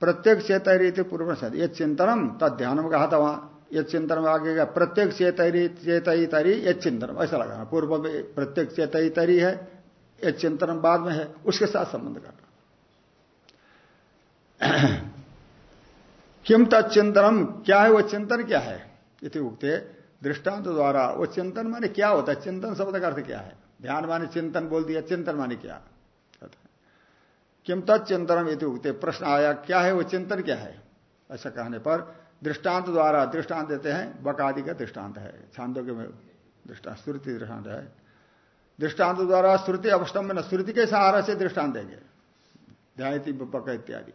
प्रत्येक चेतरी पूर्व यह चिंतनम, तद में कहा था वहाँ। यह चिंतन आगे गया, प्रत्येक चेतरी चेतई तरी, यह चिंतन ऐसा लगाना पूर्व में प्रत्येक चेतई तरी है, यह चिंतन बाद में है, उसके साथ संबंध करना। किम तत्चिंतनम क्या है वह चिंतन क्या है? इति उगते दृष्टांत द्वारा, वो चिंतन माने क्या होता है? चिंतन शब्द का अर्थ क्या है? ध्यान माने चिंतन बोल दिया, चिंतन माने क्या? किम तत्चिंतनम यदि उगते प्रश्न आया, क्या है वो चिंतन क्या है? ऐसा कहने पर दृष्टांत द्वारा दृष्टांत देते हैं, बकादि का दृष्टांत है, छांदों के दृष्टांत, श्रुति दृष्टांत है। दृष्टांत द्वारा श्रुति अवस्टम्बन श्रुति के सहारा से दृष्टांत देंगे। ध्यायती बक इत्यादि।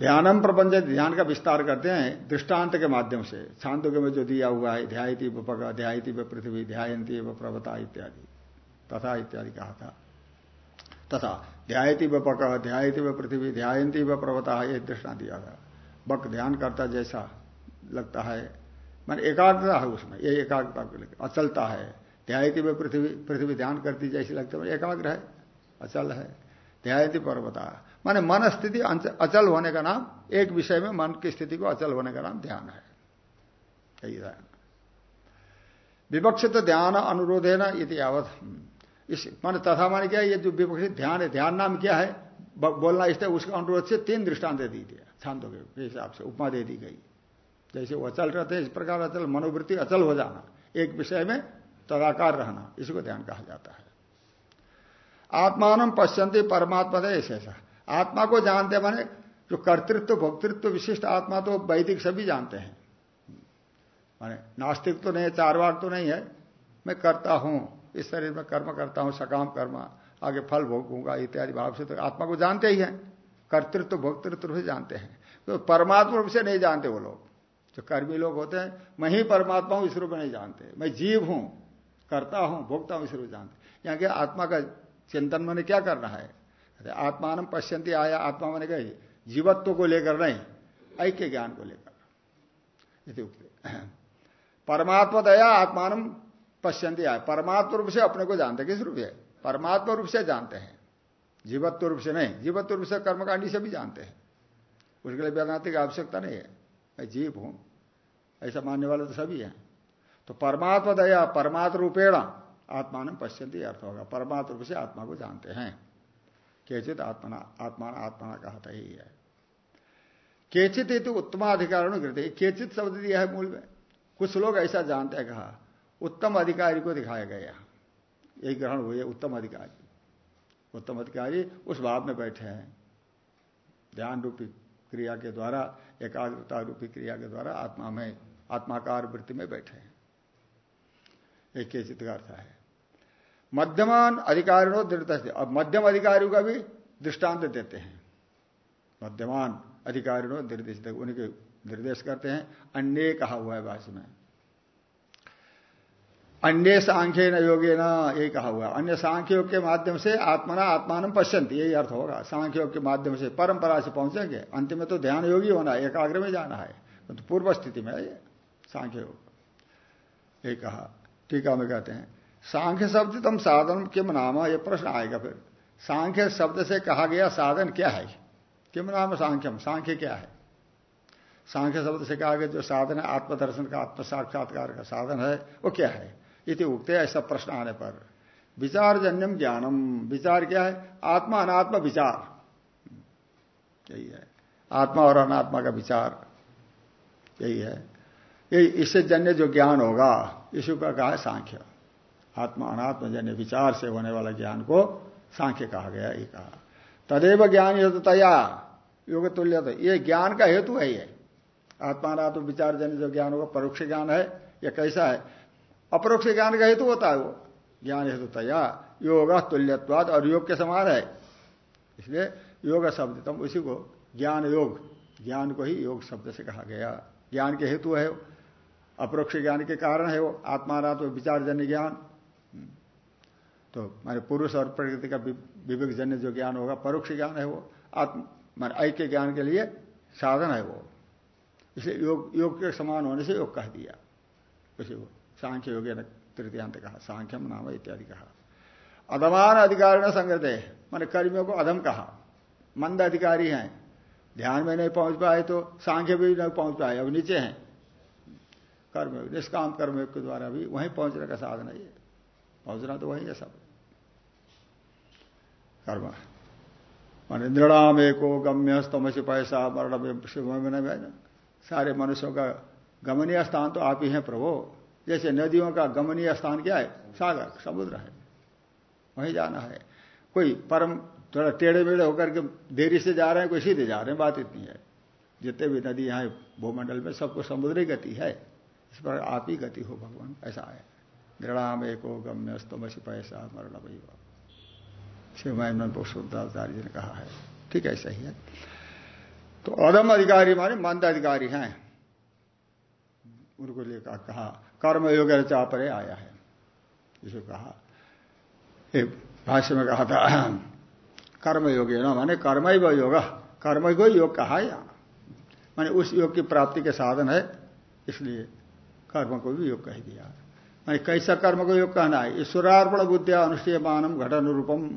ध्यानम प्रपंच, ध्यान का विस्तार करते हैं दृष्टांत के माध्यम से। छांदों में जो दिया हुआ है, ध्यायती बक ध्यायती पृथ्वी, ध्यायंती व प्रवता इत्यादि। तथा इत्यादि कहा था। तथा ध्यायती व पक ध्यायती व पृथ्वी, ध्यायंती व प्रवता, ये दृष्टांत दिया था। बक ध्यान करता जैसा लगता है। मान एकाग्रता है उसमें, ये एकाग्रता अचलता है। ध्यायती व पृथ्वी पृथ्वी ध्यान करती जैसी लगता है एकाग्र है, अचल है। ध्यायती पर्वता माने मन स्थिति अचल होने का नाम, एक विषय में मन की स्थिति को अचल होने का नाम ध्यान है। यही ध्यान विवक्षित ध्यान अनुरोधे न इतिवत इस मान तथा मान क्या ये जो विपक्षित ध्यान है, ध्यान नाम क्या है? बोलना इसलिए उसका अनुरोध से तीन दृष्टांत दे दी दिया शांतों के हिसाब से उपमा दे दी गई। जैसे वो अचल रहते हैं, इस प्रकार अचल, मनोवृत्ति अचल हो जाना। एक विषय में तदाकार रहना इसको ध्यान कहा जाता है। आत्मान पश्यंती परमात्मा ऐसे ऐसा आत्मा को जानते माने जो कर्तृत्व, भोक्तृत्व विशिष्ट आत्मा तो वैदिक सभी जानते हैं। माने नास्तिक तो नहीं है, चारवाक तो नहीं है। मैं करता हूँ, इस शरीर में कर्म करता हूँ, सकाम कर्म, आगे फल भोगूँगा इत्यादि भाव से तो आत्मा को जानते ही हैं। कर्तृत्व, भोक्तृत्व से जानते हैं। तो परमात्मा रूप से नहीं जानते वो लोग। जो कर्मी लोग होते हैं, मैं ही परमात्मा हूँ, इस रूप में नहीं जानते। मैं जीव हूँ, करता हूँ, भोगता हूँ, इस रूप जानते यहाँ के आत्मा का चिंतन मैंने क्या करना है? आत्मान पश्यंती आया आत्मा मैंने कही, जीवत्व को लेकर नहीं, ऐक्य ज्ञान को लेकर। परमात्मा दया, आत्मान पश्यंती आया। परमात्मा रूप से अपने को जानते किस रूप से? परमात्मा रूप से जानते हैं। जीवत्व रूप से नहीं, जीवत्व रूप से कर्मकांडी से भी जानते हैं। उसके लिए वेदांति की आवश्यकता नहीं है। मैं जीव हूँ, ऐसा मानने वाले तो सभी हैं। तो परमात्मा दया, परमात्म रूपेण आत्मान पश्यंती अर्थ होगा। परमात्म रूप से आत्मा को जानते हैं। केचित आत्मा आत्मा आत्मा कहा था यही है। केचित हेतु तो उत्तमाधिकार केचित शब्द दिया है मूल में? कुछ लोग ऐसा जानते हैं कहा, उत्तम अधिकारी को दिखाया गया। यही ग्रहण हुए, उत्तम अधिकारी। उत्तम अधिकारी उस भाव में बैठे हैं। ध्यान रूपी क्रिया के द्वारा, एकाग्रता रूपी क्रिया के द्वारा आत्मा में, आत्माकार वृत्ति में बैठे हैं। एक केचित चित्त अर्थ है। मध्यमान अधिकारियों दृढ़ अब मध्यम अधिकारियों का भी दृष्टांत देते हैं। मध्यमान अधिकारियों निर्देश उनके निर्देश करते हैं। अन्य कहा हुआ है भाषा में। अन्य सांख्य न योगे न यही कहा हुआ अन्य सांख्य योग के माध्यम से आत्मना आत्मान पश्यंत यही अर्थ होगा। सांख्य योग के माध्यम से परंपरा से पहुँचेंगे अंत में तो ध्यान योगी होना है, एकाग्र में जाना है। तो पूर्व स्थिति में है सांख्य योग कहा, टीका में कहते हैं सांख्य शब्द तम साधन किम नाम यह प्रश्न आएगा फिर। सांख्य शब्द से कहा गया साधन क्या है? किम नाम सांख्यम? सांख्य क्या है? सांख्य शब्द से कहा गया जो साधन है, आत्मदर्शन का आत्म साक्षात्कार का साधन है, वो क्या है? इति उगते ऐसा प्रश्न आने पर। विचारजन्यम ज्ञानम। विचार क्या है? आत्मा अनात्मा विचार। यही है। आत्मा और अनात्मा का विचार। यही है। यही इससे जन्य जो ज्ञान होगा, इसी का कहा है सांख्य। आत्मा अनात्मा जन्य विचार से होने वाला ज्ञान को सांख्य कहा गया, ये कहा। तदेव ज्ञान हेतु तया, योग तुल्य तो ये ज्ञान का हेतु है ये। आत्मा अनात्म विचार जन्य जो ज्ञान होगा, परोक्ष ज्ञान है यह कैसा है? अपरोक्ष ज्ञान का हेतु होता है वो। ज्ञान हेतु तया, योग तुल्यत्वाद और योग के समान है। इसलिए योग शब्द तम, उसी को ज्ञान योग, ज्ञान को ही योग शब्द से कहा गया। ज्ञान के हेतु है अपरोक्ष ज्ञान के कारण है वो। आत्माना तो विचारजन्य ज्ञान तो मारे पुरुष और प्रकृति का विवेक जन्य जो ज्ञान होगा, परोक्ष ज्ञान है वो, आत्म मारे ऐक्य ज्ञान के लिए साधन है वो। इसलिए योग योग के समान होने से योग कह दिया। उसे वो सांख्य योग तृतीयांत कहा, सांख्यम नाम इत्यादि कहा। अधमान अधिकारी न संगत है मैंने कर्मियों को अधम कहा। मंद अधिकारी हैं, ध्यान में नहीं पहुँच पाए तो सांख्य भी नहीं पहुँच पाए, अब नीचे हैं। कर्म, निष्काम कर्म के द्वारा भी वहीं पहुँचने का साधन है ये। पहुँचना तो वही है सब। कर्म। मान दृढ़ाम एको गम्य स्तमसी पैसा मरण में सारे मनुष्यों का गमनीय स्थान तो आप ही हैं प्रभु। जैसे नदियों का गमनीय स्थान क्या है? सागर, समुद्र है। वहीं जाना है। कोई परम थोड़ा टेढ़े मेढ़े होकर के देरी से जा रहे हैं, कोई सीधे जा रहे हैं, बात इतनी है। जितने भी नदी यहाँ भूमंडल में सबको समुद्री गति है। इस पर आप ही गति हो, भगवान। ऐसा है। दृढ़ाम एको गम्य स्तमसी पैसा मरण वही शिव महिमन पुरुषोत्ताचार्य ने कहा है। ठीक ही है तो अदम अधिकारी माने मंद अधिकारी हैं। उनको लिए कहा कर्म कर्मयोग चापरे आया है। जिसे कहा। एक भाष्य में कहा था कर्मयोग ना माने कर्म ही योग। कर्म को योग कहा यहाँ माने उस योग की प्राप्ति के साधन है, इसलिए कर्म को भी योग कह दिया। माने कैसा कर्म को योग कहना है? ईश्वरार्पण बुद्धिया अनुष्ठीय मानम घटन रूपम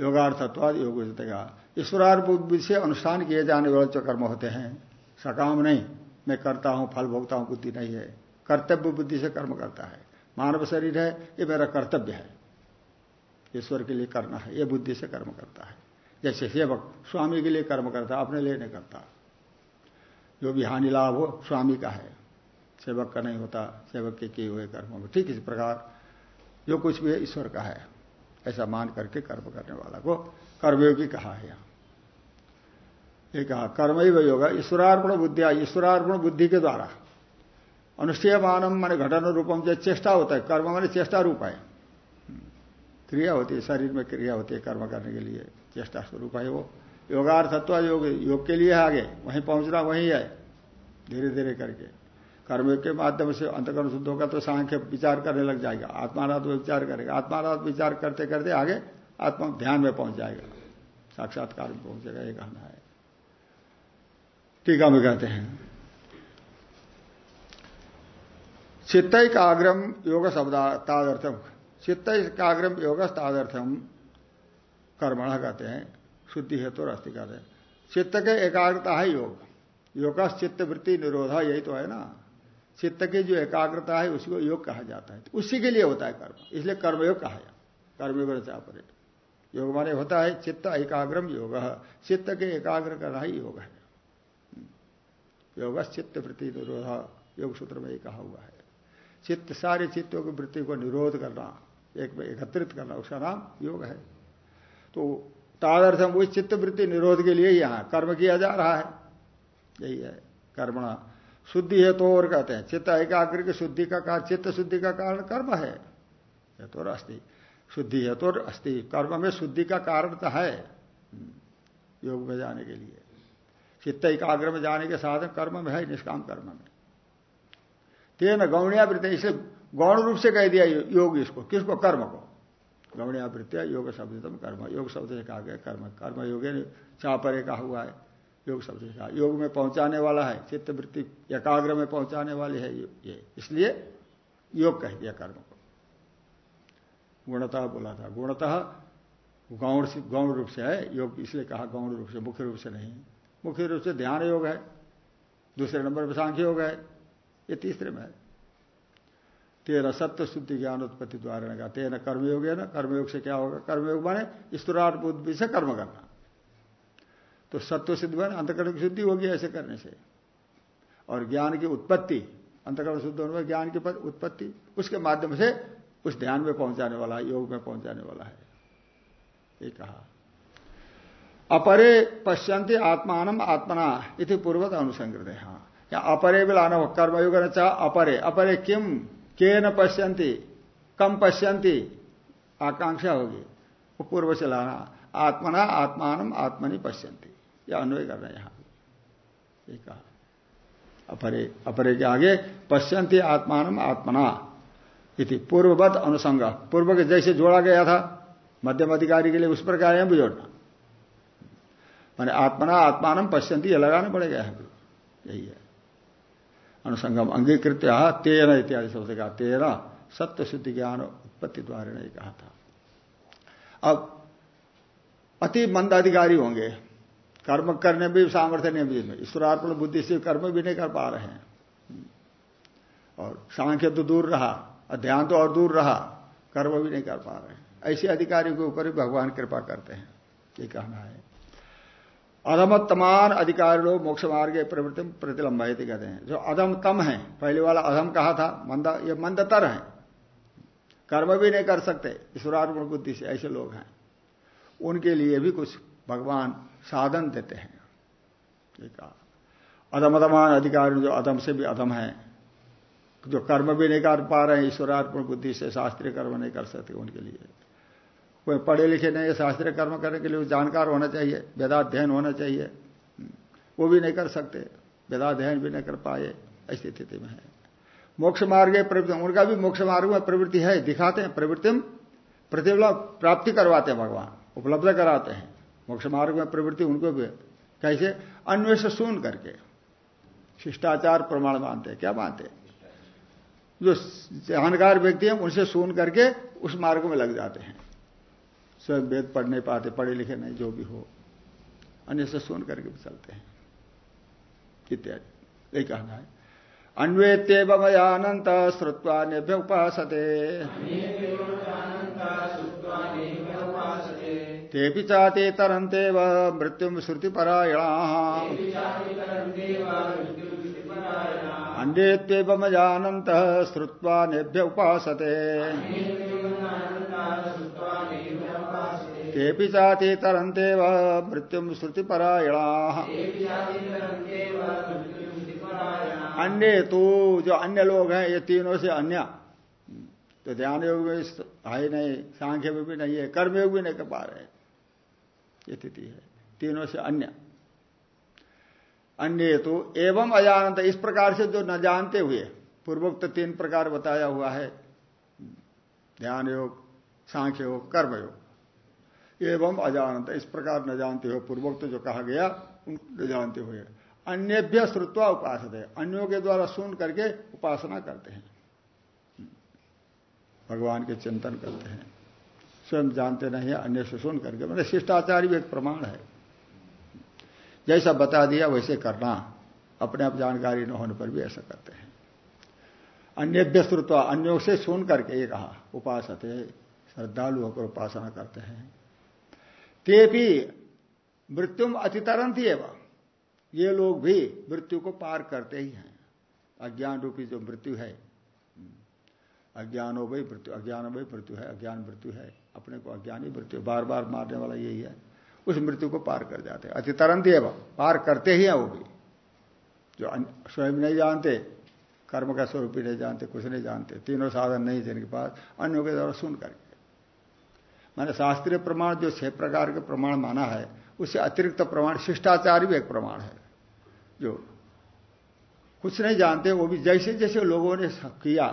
योगार्थत्वाद योग ईश्वरार्प बुद्धि से अनुष्ठान किए जाने वाले जो कर्म होते हैं, सकाम नहीं, मैं करता हूँ, फल भोगता हूँ, बुद्धि नहीं है। कर्तव्य बुद्धि से कर्म करता है। मानव शरीर है, ये मेरा कर्तव्य है। ईश्वर के लिए करना है, ये बुद्धि से कर्म करता है। जैसे सेवक स्वामी के लिए कर्म करता, अपने लिए नहीं करता। जो भी हानि लाभ हो, स्वामी का है। सेवक का नहीं होता, सेवक के किए हुए कर्मों में। ठीक इस प्रकार, जो कुछ भी है, ईश्वर का है। ऐसा मान करके कर्म करने वाला को कर्मयोगी कहा है यहाँ। ये कहा कर्म ही वही होगा ईश्वरार्पण बुद्धिया ईश्वरार्पण बुद्धि के द्वारा। अनुष्ठेय मानम मान घटन रूपम जो चेष्टा होता है, कर्म माने चेष्टा रूप है। क्रिया होती है, शरीर में क्रिया होती है कर्म करने के लिए, चेष्टा स्वरूप है वो। योगार्थत्व योग योग के लिए आगे, वहीं पहुँचना वहीं है धीरे धीरे करके। कर्म के माध्यम से अंतकर्म शुद्ध होगा तो सांख्य विचार करने लग जाएगा। आत्मानाथ विचार करेगा। आत्मानाथ विचार करते करते आगे आत्मा ध्यान में पहुँच जाएगा। साक्षात्कार में पहुंचेगा ये कहना है। टीका में कहते हैं। चित्त काग्रम योग शब्दार्थम चित्त काग्रम योग तादर्थम कर्मण कहते हैं, शुद्धि हेतु अस्थि कहते हैं। चित्त के एकाग्रता है योग। योग चित्त वृत्ति निरोधा यही तो है ना। चित्त की जो एकाग्रता है उसको योग कहा जाता है। तो उसी के लिए होता है कर्म। इसलिए कर्मयोग कहा जाए कर्मयोग चापरे योग माने होता है चित्त एकाग्रम योग। चित्त के एकाग्र करना ही योग है। योग चित्त वृत्ति निरोधा। योग सूत्र में कहा हुआ है। चित्त, सारे चित्तों की वृत्ति को निरोध करना, एक में एकत्रित करना, उसका नाम योग है। तो तादर्थम उस चित्त वृत्ति निरोध के लिए यहाँ कर्म किया जा रहा है। यही है। कर्मणा शुद्धि है तो और कहते हैं, चित्त एकाग्र की शुद्धि का कारण, चित्त शुद्धि का कारण कर्म है। ये तो अस्थि। शुद्धि है तो अस्थि। कर्म में शुद्धि का कारण तो है, योग में जाने के लिए। चित्त एकाग्र में जाने के साधन कर्म में है, निष्काम कर्म में। तेन गौणियावृत्ति, इसे गौण रूप से कह दिया योग इसको। किसको? कर्म को। गौणियावृत्तिया योग शब्द कर्म। योग शब्द से कहा गया कर्म। कर्म योगे चापरे कहा हुआ है। योग शब्द कहा। योग में पहुँचाने वाला है चित्त वृत्ति एकाग्र में पहुँचाने वाली है ये इसलिए योग कह दिया कर्म को। गुणतः बोला था। गुणतः गौण से, गौण रूप से है, योग इसलिए कहा गौण रूप से, मुख्य रूप से नहीं। मुख्य रूप से ध्यान योग है, दूसरे नंबर पर सांख्य योग है, ये तीसरे में है। तेरह सत्य शुद्धि ज्ञान उत्पत्ति द्वारा का तेरह कर्मयोग है ना कर्मयोग से क्या होगा? कर्मयोग माने ईश्वरार्थ बुद्धि से कर्म करना। तो सत्व सिद्ध बने अंतकरण की शुद्धि होगी ऐसे करने से। और ज्ञान की उत्पत्ति, अंतकरण शुद्ध होने में ज्ञान की उत्पत्ति, उसके माध्यम से उस ध्यान में पहुँचाने वाला है योग में पहुँचाने वाला है। ये कहा। अपरे पश्यंती आत्मान आत्मना इति पूर्वत अनुसंग्रत है। या अपरे भी लाना हो कर्मयोग चाह अपरे। अपरे किम? के न पश्यंती कम पश्यंती आकांक्षा होगी। पूर्व से लाना। आत्मना आत्मान आत्मनि पश्यंती यह अन्वय कर रहे हैं यहाँ। ये कहा। अपरे अपरे के आगे पश्यंती आत्मान आत्मना इति, पूर्ववत अनुसंग। पूर्व के जैसे जोड़ा गया था, मध्यम अधिकारी के लिए उस प्रकार यहाँ भी जोड़ना मैंने आत्मना, आत्मान पश्यंती ये लगाना पड़ेगा यहाँ यही है। अनुसंगम अंगीकृत तेरह इत्यादि शब्द कहा तेरह सत्य शुद्धि ज्ञान उत्पत्ति द्वारा ने कहा था। अब अति मंदाधिकारी होंगे। कर्म करने भी सामर्थ्य नहीं भी ईश्वरार्पण बुद्धि से कर्म भी नहीं कर पा रहे हैं। और सांख्य तो दूर रहा ध्यान तो और दूर रहा, कर्म भी नहीं कर पा रहे हैं। ऐसे अधिकारी के ऊपर भी भगवान कृपा करते हैं। ये कहना है। अधमतमान अधिकारी लोग मोक्ष मार्ग प्रवृत्ति प्रतिलंबित कहते हैं। जो अधमतम है, पहले वाला अधम कहा था, मंद, ये मंदतर है। कर्म भी नहीं कर सकते, ईश्वरार्पण बुद्धि से ऐसे लोग हैं। उनके लिए भी कुछ भगवान साधन देते हैं। अधमतमान अधिकारी जो अधम से भी अधम है, जो कर्म भी नहीं कर पा रहे हैं, ईश्वरार्पण बुद्धि से शास्त्रीय कर्म नहीं कर सकते उनके लिए। कोई पढ़े लिखे नहीं है, शास्त्रीय कर्म करने के लिए जानकार होना चाहिए, वेदाध्ययन होना चाहिए। वो भी नहीं कर सकते, वेदाध्ययन भी नहीं कर पाए, ऐसी स्थिति में है। मोक्ष मार्ग प्रवृत्ति, उनका भी मोक्ष मार्ग में प्रवृत्ति है, दिखाते हैं प्रवृत्ति प्रतिफल प्राप्ति करवाते हैं भगवान, उपलब्ध कराते हैं। मोक्ष मार्ग में प्रवृत्ति उनको भी कैसे? अन्वेष सुन करके। शिष्टाचार प्रमाण मानते क्या मानते जो जानकार व्यक्ति हैं, उनसे सुन करके उस मार्ग में लग जाते हैं। स्वयं वेद पढ़ नहीं पाते, पढ़े लिखे नहीं, जो भी हो। अन्य से सुन करके भी चलते हैं। इत्यादि। यही कहना है। अन्वेत्यनंत श्रुत्वा नेभ्य उपासते। ते चाते तरंते व मृत्यु श्रुतिपरायणा। अन्येत्येवमजानन्त श्रुत्वा नेभ्य उपासते। तेपि चाति तरन्ते मृत्यु श्रुतिपरायणा। अन्य तो जो अन्य लोग हैं ये तीनों से अन्य। तो ध्यान योग में है नहीं सांख्य में भी नहीं है कर्मयोग भी नहीं कर पा रहे स्थिति है। तीनों से अन्य। अन्य तो एवं अजानंत इस प्रकार से जो न जानते हुए, पूर्वोक्त तीन प्रकार बताया हुआ है। ध्यान योग, सांख्य योग, कर्म योग। एवं अजानंत इस प्रकार न जानते हुए, पूर्वोक्त जो कहा गया न जानते हुए। अन्यभ्य श्रुत्वा उपास अन्यों के द्वारा सुन करके उपासना करते हैं। भगवान के चिंतन करते हैं। स्वयं जानते नहीं है, अन्य से सुन करके। मैंने शिष्टाचार भी एक प्रमाण है। जैसा बता दिया, वैसे करना। अपने आप जानकारी न होने पर भी ऐसा करते हैं। अन्य व्यस्तृत्व अन्यों से सुन करके ये कहा, उपासते श्रद्धालु होकर उपासना करते हैं। ते भी मृत्युम अतितरंत एवं। ये लोग भी मृत्यु को पार करते ही हैं। अज्ञान रूपी जो मृत्यु है, अज्ञान भाई मृत्यु, अज्ञान भाई मृत्यु है, अज्ञान मृत्यु है। अपने को अज्ञानी मृत्यु। बार बार मारने वाला यही है। उस मृत्यु को पार कर जाते हैं। अति तरंत एवं पार करते ही हैं वो भी। जो स्वयं नहीं जानते कर्म का स्वरूप भी नहीं जानते कुछ नहीं जानते तीनों साधन नहीं जिनके पास अन्यों के द्वारा सुन करके। मैंने शास्त्रीय प्रमाण जो छह प्रकार के प्रमाण माना है उससे अतिरिक्त प्रमाण शिष्टाचार भी एक प्रमाण है। जो कुछ नहीं जानते वो भी जैसे जैसे लोगों ने किया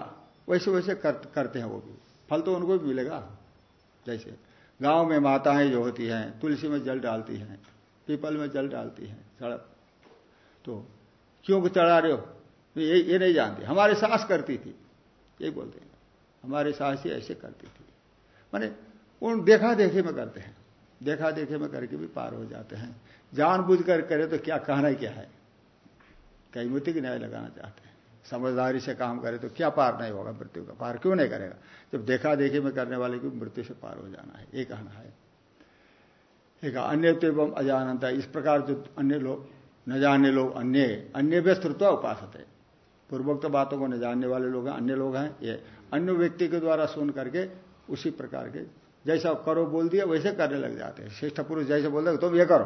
वैसे वैसे कर, करते हैं वो भी। फल तो उनको भी मिलेगा। जैसे, गाँव में माताएँ जो होती हैं, तुलसी में जल डालती हैं, पीपल में जल डालती हैं, सड़क। तो क्यों चढ़ा रहे हो? ये ये नहीं जानती। हमारे सास करती थी। ये बोलते हैं, हमारे सास ही ऐसे करती थी। माने उन देखा देखे में करते हैं। देखा देखे में करके भी पार हो जाते हैं। जानबूझ कर करे तो क्या, कहना क्या है? कई मुति की न्याय लगाना चाहते हैं। समझदारी से काम करे तो क्या पार नहीं होगा मृत्यु का? पार क्यों नहीं करेगा? जब देखा देखी में करने वाले की मृत्यु से पार हो जाना है, ये कहना है। एक अन्य तो एवं अजानता इस प्रकार जो अन्य लोग, न जानने लोग अन्य अन्य व्यस्तृत्व उपासत। है पूर्वोक्त बातों को न जानने वाले लोग हैं, अन्य लोग हैं, ये अन्य व्यक्ति के द्वारा सुन करके उसी प्रकार के, जैसा करो बोल दिया, वैसे करने लग जाते हैं। श्रेष्ठ पुरुष जैसे बोल रहे तुम ये करो।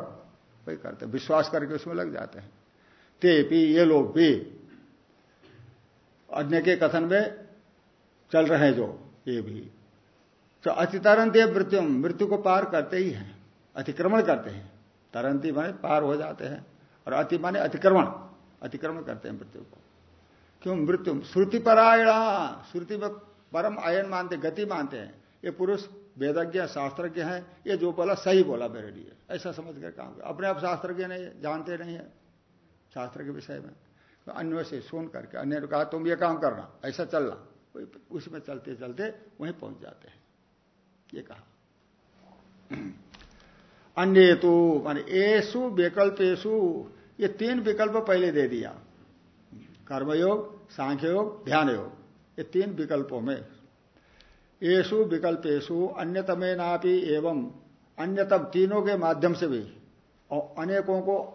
वही करते विश्वास करके उसमें लग जाते हैं। ते भी ये लोग भी अन्य के कथन में चल रहे हैं जो, ये भी। तो अति अतितरंती मृत्यु मृत्यु को पार करते ही हैं, अतिक्रमण करते हैं। तरंती माने पार हो जाते हैं, और अति माने अतिक्रमण अतिक्रमण करते हैं मृत्यु को। क्यों? मृत्यु श्रुति परायणा श्रुति में परम आयन मानते, गति मानते हैं। ये पुरुष वेदज्ञ, शास्त्रज्ञ है, ये जो बोला, सही बोला मेरे लिए। ऐसा समझ कर काम अपने आप शास्त्रज्ञ नहीं, जानते नहीं है शास्त्र के विषय में। अन्य से सुन करके, अन्य ने कहा, तुम ये काम करना, ऐसा चलना। उसमें चलते चलते वहीं पहुँच जाते हैं। ये कहा। अन्य तो मान एसु विकल्पेशु ये तीन विकल्प पहले दे दिया। कर्मयोग सांख्य योग ध्यान योग ये तीन विकल्पों में। येषु विकल्पेशु अन्यतमे नापी एवं अन्यतम तीनों के माध्यम से भी, और अनेकों को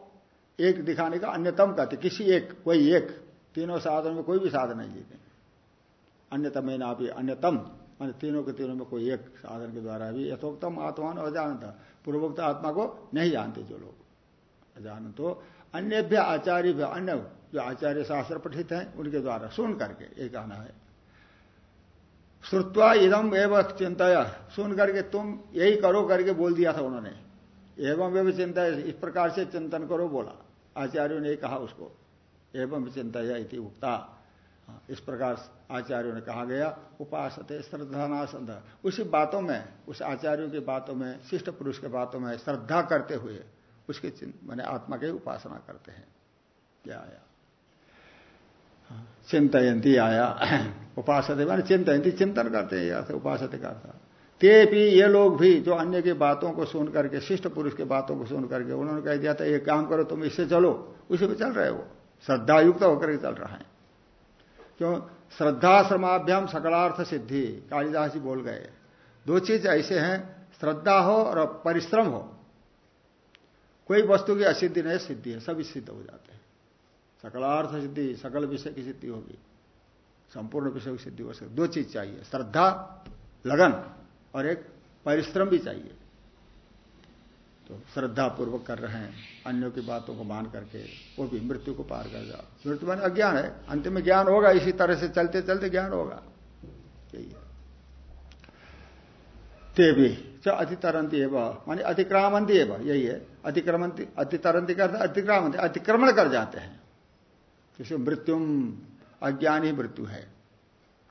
एक दिखाने का अन्यतम कहते किसी एक, कोई एक, तीनों साधन में कोई भी साधन नहीं जीते। अन्यतमे नापी अन्यतम, मान तीनों के तीनों में कोई एक साधन के द्वारा भी यथोक्तम आत्मान अजानता, पूर्वोक्त आत्मा को नहीं जानते जो लोग। अजान तो अन्य भी आचार्य भी अन्य जो आचार्य शास्त्र पठित हैं, उनके द्वारा सुन करके ये कहना है। श्रुत्वा इदम एवं चिंता सुन करके तुम यही करो करके बोल दिया था उन्होंने। एवं एवं चिंता इस प्रकार से चिंतन करो बोला। आचार्यों ने कहा उसको, एवं चिंता इति उक्ता। इस प्रकार आचार्यों ने कहा गया, उपासते श्रद्धानासंध उसी बातों में, उस आचार्यों की बातों में, शिष्ट पुरुष के बातों में श्रद्धा करते हुए उसकी मैंने आत्मा की उपासना करते हैं। क्या आया? चिंतयंती आया। उपासते, मैंने चिंतयंती चिंतन करते हैं, या उपासते करता। ते भी ये लोग भी जो अन्य की बातों को सुन करके, शिष्ट पुरुष की बातों को सुन करके, उन्होंने कह दिया था ये काम करो, तुम इससे चलो। उसी पे चल रहे हो श्रद्धायुक्त होकर चल रहा है। क्यों? श्रद्धाश्रमाभ्याम सकलार्थ सिद्धि, कालिदास जी बोल गए। दो चीज़ ऐसे हैं, श्रद्धा हो और परिश्रम हो। कोई वस्तु की असिद्धि नहीं, सिद्धि है, सभी सिद्ध हो जाते हैं। सकलार्थ सिद्धि, सकल विषय की सिद्धि होगी। संपूर्ण विषय की सिद्धि हो सकती दो चीज़ चाहिए, श्रद्धा, लगन। और एक परिश्रम भी चाहिए। तो श्रद्धा पूर्वक कर रहे हैं, अन्यों की बातों को मान करके, वो भी मृत्यु को पार कर जा मृत्यु मान अज्ञान है। अंतिम में ज्ञान होगा, इसी तरह से चलते चलते ज्ञान होगा। यही है। ते भी च अतितरंती मानी अतिक्रामंती एवं, यही है। अतिक्रमंती, अतितरंती करते अतिक्रामंती, अतिक्रमण कर जाते हैं। किसी मृत्युम, अज्ञान ही मृत्यु है।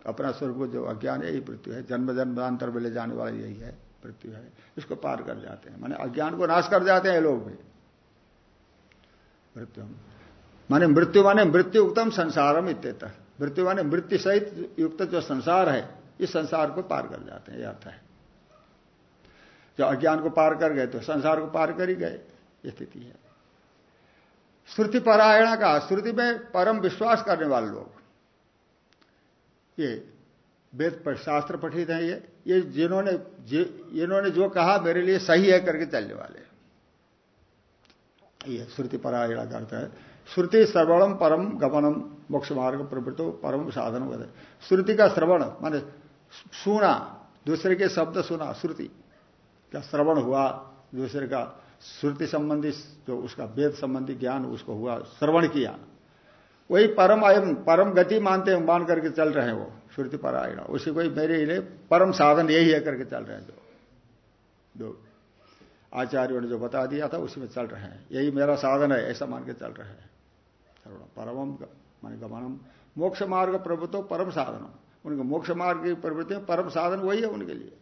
अपना स्वरूप जो अज्ञान यही मृत्यु है। जन्म जन्मांतर में ले जाने वाला यही है मृत्यु है। इसको पार कर जाते हैं। माने अज्ञान को नाश कर जाते हैं लोग भी। मृत्यु। माने मृत्यु माने मृत्यु उत्तम संसारम इत्यत। मृत्यु माने मृत्यु सहित युक्त जो संसार है, इस संसार को पार कर जाते हैं, यह अर्थ है। जो अज्ञान को पार कर गए तो संसार को पार कर ही गए स्थिति है। श्रुति परायणा का, श्रुति में परम विश्वास करने वाले लोग। ये वेद शास्त्र पठित हैं ये ये जिन्होंने इन्होंने जो कहा मेरे लिए सही है करके चलने वाले ये श्रुति परायणा करता है। श्रुति श्रवणम परम गमनम मोक्ष मार्ग प्रवृत्तो परम साधन श्रुति का श्रवण, माने सुना, दूसरे के शब्द सुना, श्रुति। का श्रवण हुआ, दूसरे का श्रुति संबंधी जो उसका वेद संबंधी ज्ञान उसको हुआ, श्रवण किया। वही परम अयम, परम गति मानते हैं, मान करके चल रहे हैं वो श्रुति परायण उसी को मेरे लिए परम साधन यही है करके चल रहे हैं जो जो आचार्यों ने जो बता दिया था, उसी में चल रहे हैं। यही मेरा साधन है, ऐसा मान के चल रहे हैं। परम मान गमनम। मोक्ष मार्ग प्रभुत्व परम साधनम। उनके मोक्ष मार्ग की प्रवृत्ति परम साधन वही है उनके लिए।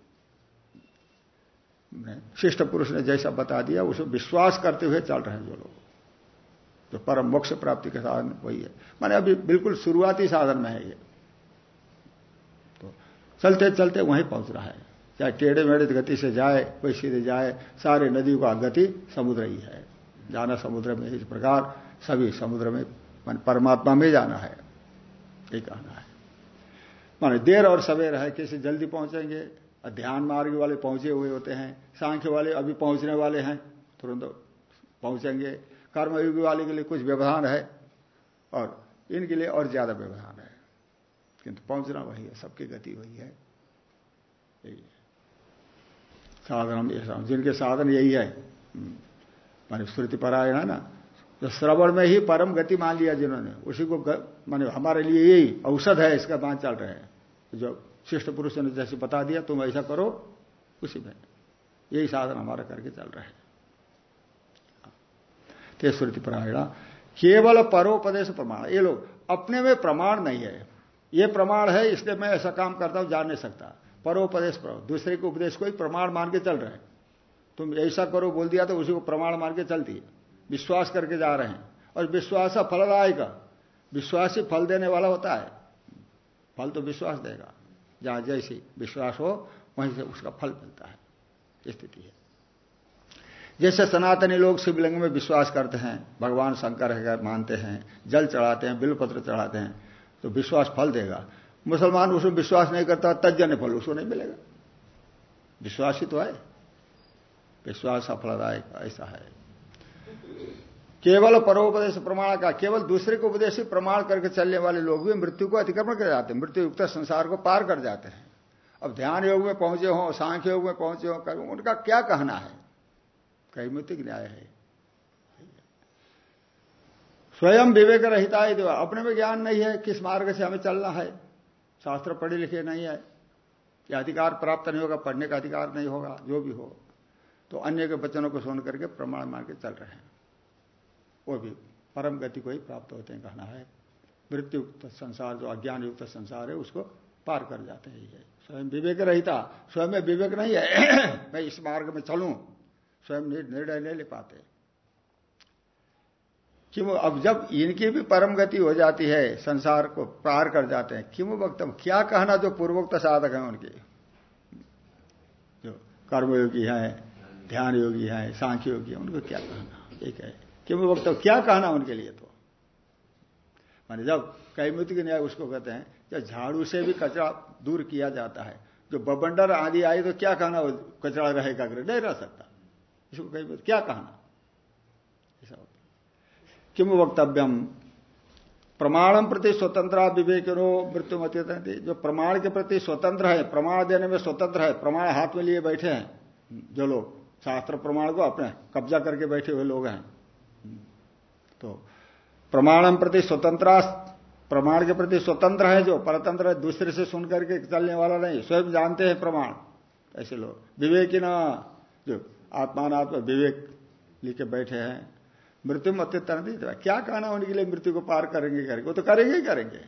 शिष्ट पुरुष ने जैसा बता दिया, उसे विश्वास करते हुए चल रहे हैं जो लोग। जो परम मोक्ष प्राप्ति का साधन वही है। माने अभी बिल्कुल शुरुआती साधन में है ये। तो चलते चलते वहीं पहुँच रहा है। चाहे टेढ़े मेढ़े गति से जाए, कोई सीधे जाए, सारे नदियों का गति समुद्र ही है। जाना समुद्र में इस प्रकार, सभी समुद्र में मान परमात्मा में जाना है। ये कहना है। माने देर और सवेर है, किसी जल्दी पहुँचेंगे ध्यान मार्ग वाले पहुँचे हुए होते हैं, सांख्य वाले अभी पहुँचने वाले हैं, तुरंत पहुँचेंगे कर्मयुगी वाले के लिए कुछ व्यवधान है और इनके लिए और ज़्यादा व्यवधान है। किंतु पहुँचना वही है, सबकी गति वही है। यही साधन ऐसा जिनके साधन यही है। हम्म। माने श्रुति परायण है ना तो श्रवण में ही परम गति मान लिया जिन्होंने, उसी को माने हमारे लिए यही औषध है, इसका बात चल रहे हैं। जो शिष्ट पुरुष ने जैसे बता दिया, तुम ऐसा करो, उसी में। यही साधन हमारा करके चल रहा है। ते श्रुति परायणा, केवल परोपदेश प्रमाण। ये लोग, अपने में प्रमाण नहीं है। ये प्रमाण है, इसलिए मैं ऐसा काम करता हूँ, जान नहीं सकता। परोपदेश दूसरे के उपदेश को ही प्रमाण मान के चल रहे हैं। तुम ऐसा करो, बोल दिया तो उसी को प्रमाण मान के चलती विश्वास करके जा रहे हैं। और विश्वास फलदायक विश्वास ही फल देने वाला होता है। फल तो विश्वास देगा। जहाँ जैसी विश्वास हो, वहीं से उसका फल मिलता है। स्थिति है। जैसे सनातनी लोग शिवलिंग में विश्वास करते हैं, भगवान शंकर है, मानते हैं, जल चढ़ाते हैं, बिलपत्र चढ़ाते हैं तो विश्वास फल देगा। मुसलमान उसमें विश्वास नहीं करता तजन्य फल उसको नहीं मिलेगा। विश्वास ही तो है। विश्वास सफलदायक ऐसा है। केवल परोपदेश प्रमाण का, केवल दूसरे को उपदेश प्रमाण करके चलने वाले लोग भी मृत्यु को अतिक्रमण कर जाते हैं मृत्यु युक्त संसार को पार कर जाते हैं। अब ध्यान योग में पहुँचे हो, सांख्य योग में पहुँचे हो उनका क्या कहना है? कैमुतिक न्याय है। स्वयं विवेक रहता है अपने में ज्ञान नहीं है, किस मार्ग से हमें चलना है? शास्त्र पढ़े लिखे नहीं है। या अधिकार प्राप्त नहीं होगा, पढ़ने का अधिकार नहीं होगा, जो भी हो। तो अन्य के वचनों को सुन करके प्रमाण मान के चल रहे हैं। वो भी परम गति को ही प्राप्त होते हैं कहना है। मृत्यु युक्त संसार, जो अज्ञान युक्त संसार है, उसको पार कर जाते हैं स्वयं विवेक रहता। स्वयं में विवेक नहीं है। मैं इस मार्ग में चलूँ। स्वयं निर्णय नहीं ले पाते। क्यों अब जब इनकी भी परम गति हो जाती है, संसार को पार कर जाते हैं क्यों वक्तम क्या कहना जो पूर्वोक्त साधक है उनके? जो कर्मयोगी हैं ध्यान योगी हैं सांख्य योगी है, उनको क्या कहना? एक है। क्यों वक्तव्य क्या कहना उनके लिए तो? माने जब कैमुति के न्याय उसको कहते हैं, जब झाड़ू से भी कचरा दूर किया जाता है, जो बबंडर आदि आई तो क्या कहना कचरा रहेगा? नहीं रह सकता। इसको कहीं क्या कहना ऐसा होता किम वक्तव्यम? प्रमाणम प्रति स्वतंत्र विवेकिनो मृत्यु मत जो प्रमाण के प्रति स्वतंत्र है, प्रमाण देने में स्वतंत्र है, प्रमाण हाथ में लिए बैठे हैं। जो लोग शास्त्र प्रमाण को अपने कब्जा करके बैठे हुए लोग हैं। तो प्रमाणम प्रति स्वतंत्र, प्रमाण के प्रति स्वतंत्र है जो, परतंत्र है, दूसरे से सुन करके चलने वाला नहीं, स्वयं जानते हैं प्रमाण। ऐसे लोग। विवेकी ना, जो आत्मात्म विवेक लेके बैठे हैं। मृत्यु में अत्युत्तर नहीं क्या कहना उनके लिए? मृत्यु को पार करेंगे करेंगे वो तो करेंगे ही करेंगे।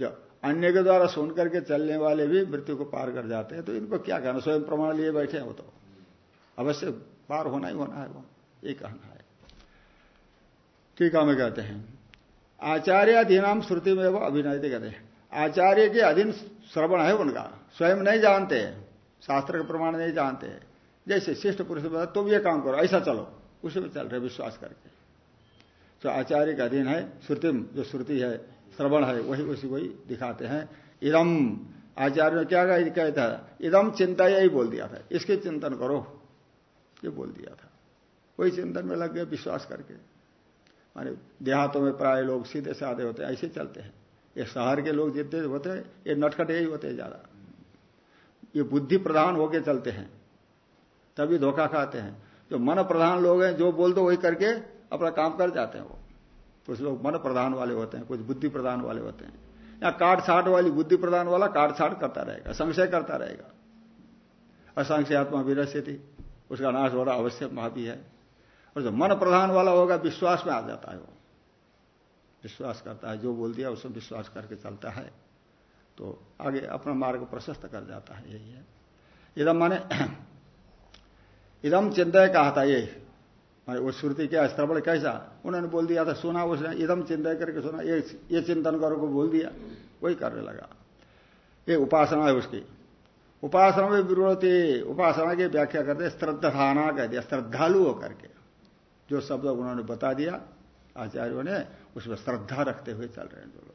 जो अन्य के द्वारा सुन करके चलने वाले भी मृत्यु को पार कर जाते हैं तो इनको क्या कहना स्वयं प्रमाण लिए बैठे हैं वो तो। अवश्य पार होना ही होना है वो। ये कहना है। ठीक है कहते हैं। आचार्य अधीनाम श्रुति में वो अभिनय कहते हैं। आचार्य के अधीन श्रवण है उनका। स्वयं नहीं जानते। शास्त्र के प्रमाण नहीं जानते। जैसे शिष्ट पुरुष बता तुम ये काम करो, ऐसा चलो। उसी में चल रहे विश्वास करके। जो आचार्य का अधीन है, श्रुतिम, जो श्रुति है, श्रवण है, वही, उसी को ही दिखाते हैं। इदम आचार्य ने क्या कहता था? इदम चिंता, यही बोल दिया था। इसके चिंतन करो। ये बोल दिया था। वही चिंतन में लग गए विश्वास करके। माने देहातों में प्राय लोग सीधे साधे होते हैं, ऐसे चलते हैं। ये शहर के लोग जितने होते हैं, ये नटखट यही होते हैं ज़्यादा। ये बुद्धि प्रधान होके चलते हैं। तभी धोखा खाते हैं। जो मन प्रधान लोग हैं, जो बोल दो वही करके अपना काम कर जाते हैं वो। कुछ लोग मन प्रधान वाले होते हैं, कुछ बुद्धि प्रधान वाले होते हैं। या काट छाट वाली बुद्धि प्रधान वाला काट छाट करता रहेगा, संशय करता रहेगा। असंशय आत्मा विरस्य थी, उसका नाश हो रहा अवश्य भी है। और जो मन प्रधान वाला होगा, विश्वास में आ जाता है वो। विश्वास करता है, जो बोल दिया उसमें विश्वास करके चलता है। तो आगे अपना मार्ग प्रशस्त कर जाता है, यही है। एकदम माने इदम चिंतय कहा था ये। वो श्रुति क्या श्रवण कैसा? उन्होंने बोल दिया था, सुना उसने इदम चिंतय करके सुना, ये ये चिंतन करो को बोल दिया। वही करने लगा। ये उपासना है उसकी। उपासना में विरोधी, उपासना की व्याख्या करते श्रद्धाना कह दिया, श्रद्धालु होकर के। जो शब्द उन्होंने बता दिया, आचार्यों ने, उसमें श्रद्धा रखते हुए चल रहे हैं जो लोग।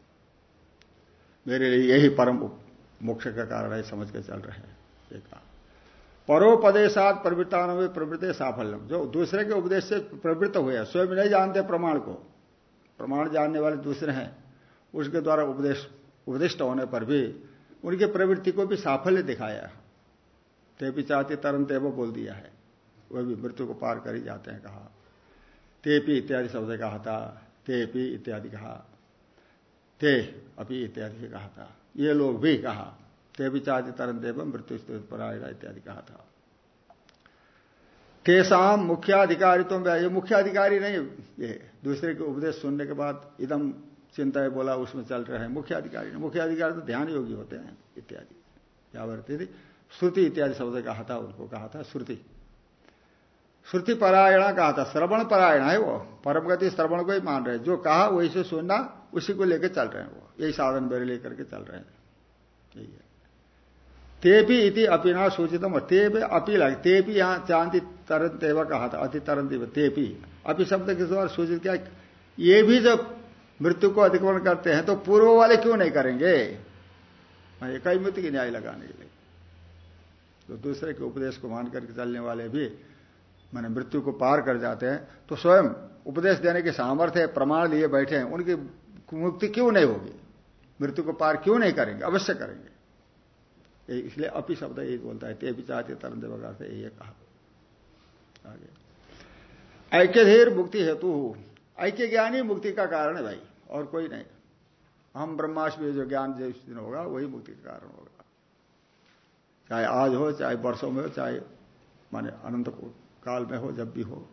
मेरे लिए यही परम मोक्ष का कारण है, समझ के चल रहे हैं। एक परोपदेशात प्रवृत्तान में प्रवृत्ति साफल्यम जो दूसरे के उपदेश से प्रवृत्त हुए स्वयं नहीं जानते प्रमाण को। प्रमाण जानने वाले दूसरे हैं। उसके द्वारा उपदेश, उपदिष्ट होने पर भी उनकी प्रवृत्ति को भी साफल्य दिखाया ते भी चाहते तरन तेव बोल दिया है। वह भी मृत्यु को पार कर ही जाते हैं, कहा। तेपी इत्यादि शब्द कहा था। तेपी इत्यादि कहा। ते अपी इत्यादि से कहा था। ये लोग भी कहा। ते चाहते तरन देव मृत्यु परायणा इत्यादि कहा था। मुख्याधिकारी तो ये मुख्याधिकारी नहीं, ये दूसरे के उपदेश सुनने के बाद इदम चिंता है बोला, उसमें चल रहे हैं मुख्याधिकारी मुख्याधिकारी तो ध्यान योगी होते हैं, इत्यादि। क्या बढ़ती थी? श्रुति इत्यादि शब्द कहा था, उनको कहा था श्रुति। श्रुति परायणा कहा था, श्रवण परायण है वो। परम गति श्रवण को ही मान रहे जो कहा वही से सुनना, उसी को लेकर चल रहे हैं वो। यही साधन बेरे लेकर के चल रहे हैं। यही है। ते भी इति अपिना सूचितम ते भी अपी लगे ते भी यहाँ चांदी तरन तेवा कहा था, अति तरन देव ते भी अपी शब्द के द्वारा सूचित क्या, ये भी जब मृत्यु को अतिक्रमण करते हैं तो पूर्व वाले क्यों नहीं करेंगे? कई मृत्यु की न्याय लगाने के लिए। तो दूसरे के उपदेश को मान करके चलने वाले भी, मैंने मृत्यु को पार कर जाते हैं तो स्वयं उपदेश देने के सामर्थ्य, प्रमाण लिए बैठे हैं, उनकी मुक्ति क्यों नहीं होगी? मृत्यु को पार क्यों नहीं करेंगे? अवश्य करेंगे। इसलिए अपी शब्द यही बोलता है ते भी चाहते तरन देवगा से यही कहा आगे ऐक्यधीर मुक्ति हेतु ऐक्य ज्ञान ही मुक्ति का कारण है भाई और कोई नहीं हम ब्रह्माष्टमी जो ज्ञान जिस दिन होगा वही मुक्ति का कारण होगा चाहे आज हो चाहे वर्षों में हो चाहे माने अनंत काल में हो जब भी हो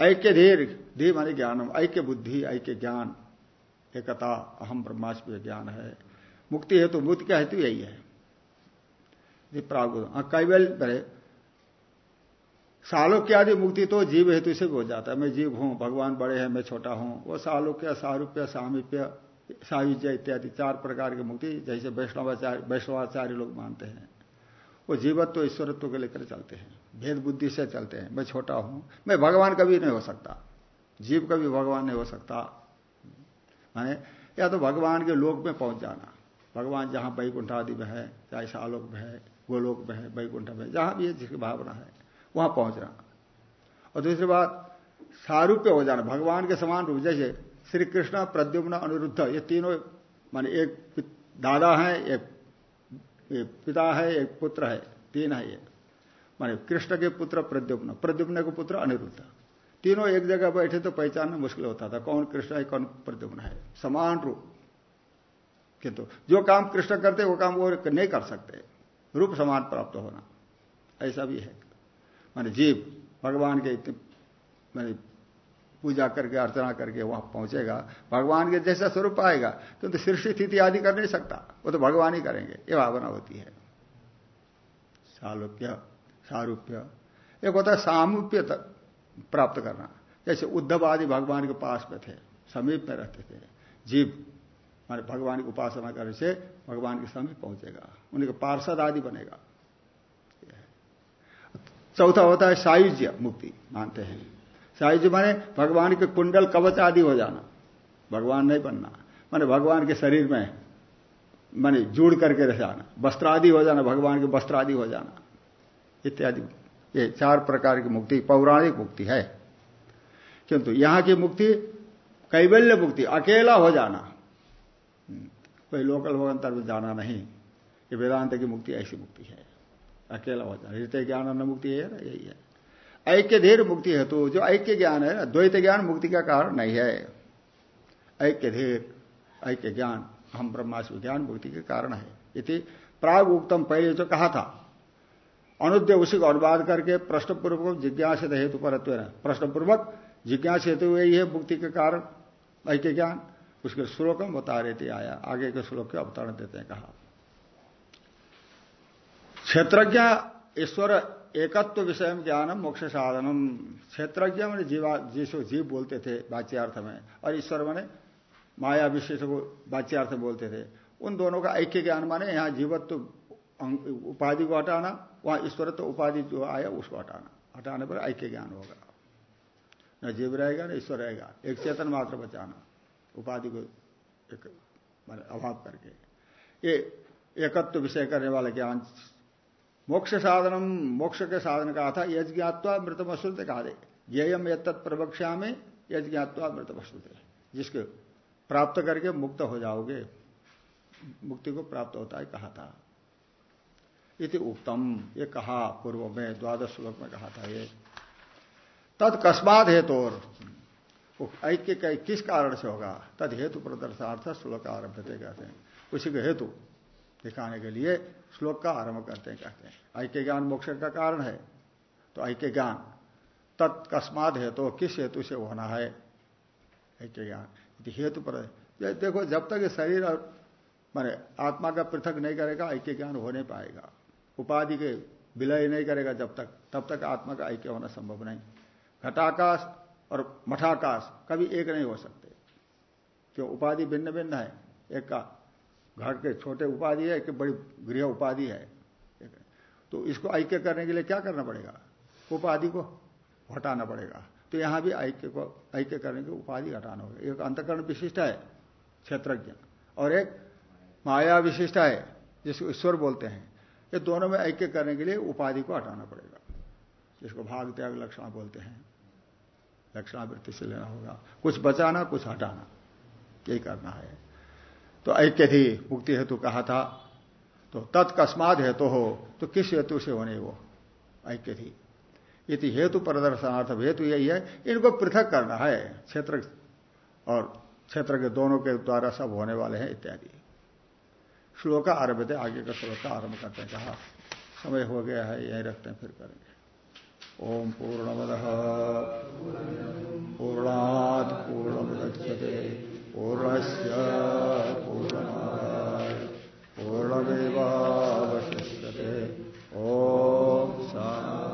ऐक्य धीर धी माने ज्ञानम ऐक्य बुद्धि ऐक्य ज्ञान एकता अहम ब्रह्मास्म ज्ञान है मुक्ति हेतु मुक्ति का हेतु यही है प्रागुद कैवल बड़े सालोक्य आदि मुक्ति तो जीव हेतु से भी हो जाता है। मैं जीव हूँ, भगवान बड़े हैं, मैं छोटा हूँ। वो सालोक्य, सारूप्य, सामीप्य, सायुज्य इत्यादि चार प्रकार की मुक्ति, जैसे वैष्णवाचार्य वैष्णवाचार्य लोग मानते हैं। वो जीवत्व तो ईश्वरत्व को लेकर चलते हैं। भेद बुद्धि से चलते हैं। मैं छोटा हूँ। मैं भगवान कभी नहीं हो सकता। जीव कभी भगवान नहीं हो सकता। माने, या तो भगवान के लोक में पहुँच जाना। भगवान जहाँ वैकुंठ आदि में है, चाहे सालोक में है। गोलोक में है, वैकुंठ में जहाँ भी है जिसकी भावना है, वहाँ पहुँचना। और दूसरी बात, सारूप्य हो जाना, भगवान के समान रूप, जैसे श्री कृष्ण प्रद्युम्न, अनिरुद्ध, ये तीनों, माने एक दादा है, एक पिता है, एक पुत्र है, तीन है ये। माने कृष्ण के पुत्र, प्रद्युम्न प्रद्युम्न के पुत्र, अनिरुद्ध। तीनों एक जगह बैठे तो पहचानना मुश्किल होता था, कौन कृष्ण है, कौन प्रद्युम्न है, समान रूप। किंतु जो काम कृष्ण करते, वो काम वो नहीं कर सकते। रूप समान प्राप्त होना। ऐसा भी है। माने जीव भगवान के मैंने पूजा करके, अर्चना करके वहाँ पहुंचेगा, भगवान के जैसा स्वरूप आएगा किंतु सृष्टि, स्थिति आदि कर नहीं सकता। वो तो भगवान ही करेंगे। ये भावना होती है। सालोक्य, सारूप्य। एक होता है सामूप्य प्राप्त करना। जैसे उद्धव आदि भगवान के पास में थे, समीप में रहते थे। जीव मान भगवान की उपासना करने से भगवान के समीप पहुंचेगा। उनके पार्षद आदि बनेगा। चौथा होता है सायुज्य मुक्ति, मानते हैं। सायुज्य माने भगवान के कुंडल कवच आदि हो जाना। भगवान नहीं बनना। माने भगवान के शरीर में माने जुड़ करके रह जाना। वस्त्र आदि हो जाना, भगवान के वस्त्र आदि हो जाना। इत्यादि। ये चार प्रकार की मुक्ति, पौराणिक मुक्ति है। किंतु यहाँ की मुक्ति कैबल्य मुक्ति, अकेला हो जाना। कोई लोकल भगवंतर में जाना नहीं। ये वेदांत की मुक्ति, ऐसी मुक्ति है। अकेला हो जाना। हृदय ज्ञान मुक्ति है ना, यही है। ऐक्य धीर मुक्ति है तो जो ऐक्य ज्ञान है द्वैत ज्ञान मुक्ति का कारण नहीं है। ऐक्य धीर, ऐक्य ज्ञान हम ब्रह्मास्म ज्ञान मुक्ति के कारण है। इति प्राग उक्तम पहले जो कहा था। अनुद्य उसी को अनुवाद करके प्रश्न पूर्वक जिज्ञासित हेतु पर प्रश्न पूर्वक जिज्ञास हेतु यही है मुक्ति के कारण, ऐक्य ज्ञान। उसके श्लोक में बता रहे थे, आया। आगे के श्लोक के अवतरण देते हैं, कहा। क्षेत्रज्ञ, ईश्वर, एकत्व विषय ज्ञानम मोक्ष साधनम। क्षेत्रज्ञ मैंने जीवा, जिसको जीव बोलते थे, वाच्यार्थ में, और ईश्वर मैंने माया विशेष को वाच्यार्थ में बोलते थे। उन दोनों का ऐक्य ज्ञान माने यहाँ जीवत्व उपाधि को हटाना, वहाँ ईश्वर तो उपाधि जो आया उसको हटाना। हटाने पर ऐक्य ज्ञान होगा। न जीव रहेगा, न ईश्वर रहेगा। एक चेतन मात्र बचाना। उपाधि को एक अभाव करके। ये, एकत्व विषय करने वाला ज्ञान मोक्ष साधनम, मोक्ष के साधन कहा था, यज्ञात्वा मृत मश्रुत कहा दे ज्ञेयम यद प्रवक्षा में यज्ञात्वा मृत मश्रुत जिसके प्राप्त करके मुक्त हो जाओगे। मुक्ति को प्राप्त होता है, कहा था। इति उत्तम ये कहा पूर्व में, द्वादश श्लोक में कहा था ये। तद कस्मात ऐक्य किस कारण से होगा? तद हेतु प्रदर्शार्थ श्लोक आरंभ कहते हैं। उसी के हेतु दिखाने के लिए श्लोक का आरंभ करते हैं, कहते हैं। ऐक्य ज्ञान मोक्ष का कारण है। तो ऐक्य ज्ञान तत्कस्मात हेतु, किस हेतु से होना है? ऐक्य ज्ञान। हेतु पर देखो, जब तक शरीर और, माने आत्मा का पृथक नहीं करेगा, ऐक्य ज्ञान हो नहीं पाएगा। उपाधि के विलय नहीं करेगा जब तक, तब तक आत्मा का ऐक्य होना संभव नहीं। घटाकाश और मठाकाश कभी एक नहीं हो सकते। क्यों? उपाधि भिन्न भिन्न है। एक का घट के छोटे उपाधि है, एक बड़ी गृह उपाधि है। तो इसको ऐक्य करने के लिए क्या करना पड़ेगा? उपाधि को हटाना पड़ेगा। तो यहाँ भी ऐक्य को, ऐक्य करने की उपाधि हटाना होगा। एक अंतकरण विशिष्ट है, क्षेत्रज्ञ। और एक माया विशिष्ट है, जिसको ईश्वर बोलते हैं। ये दोनों में ऐक्य करने के लिए उपाधि को हटाना पड़ेगा। जिसको भाग त्याग लक्षण बोलते हैं। लक्षणावृत्ति से लेना होगा। कुछ बचाना, कुछ हटाना। यही करना है। तो ऐक्य थी, मुक्ति हेतु कहा था। तो तत्कस्मात हेतु तो हो तो किस हेतु से होने वो? ऐक्य थी। यदि हेतु प्रदर्शनार्थ हेतु यही है। इनको पृथक करना है। क्षेत्र और क्षेत्र के दोनों के द्वारा सब होने वाले हैं, इत्यादि। श्लोक आरंभ थे आगे का श्लोक आरंभ करते हैं। कहा, समय हो गया है, यही रखते हैं, फिर करेंगे। ओम पूर्णमद। पूर्णात पूर्णमुदच्यते। पूर्णश पूर्णमाय पूर्णमेवावशिष्यते। ओ शांति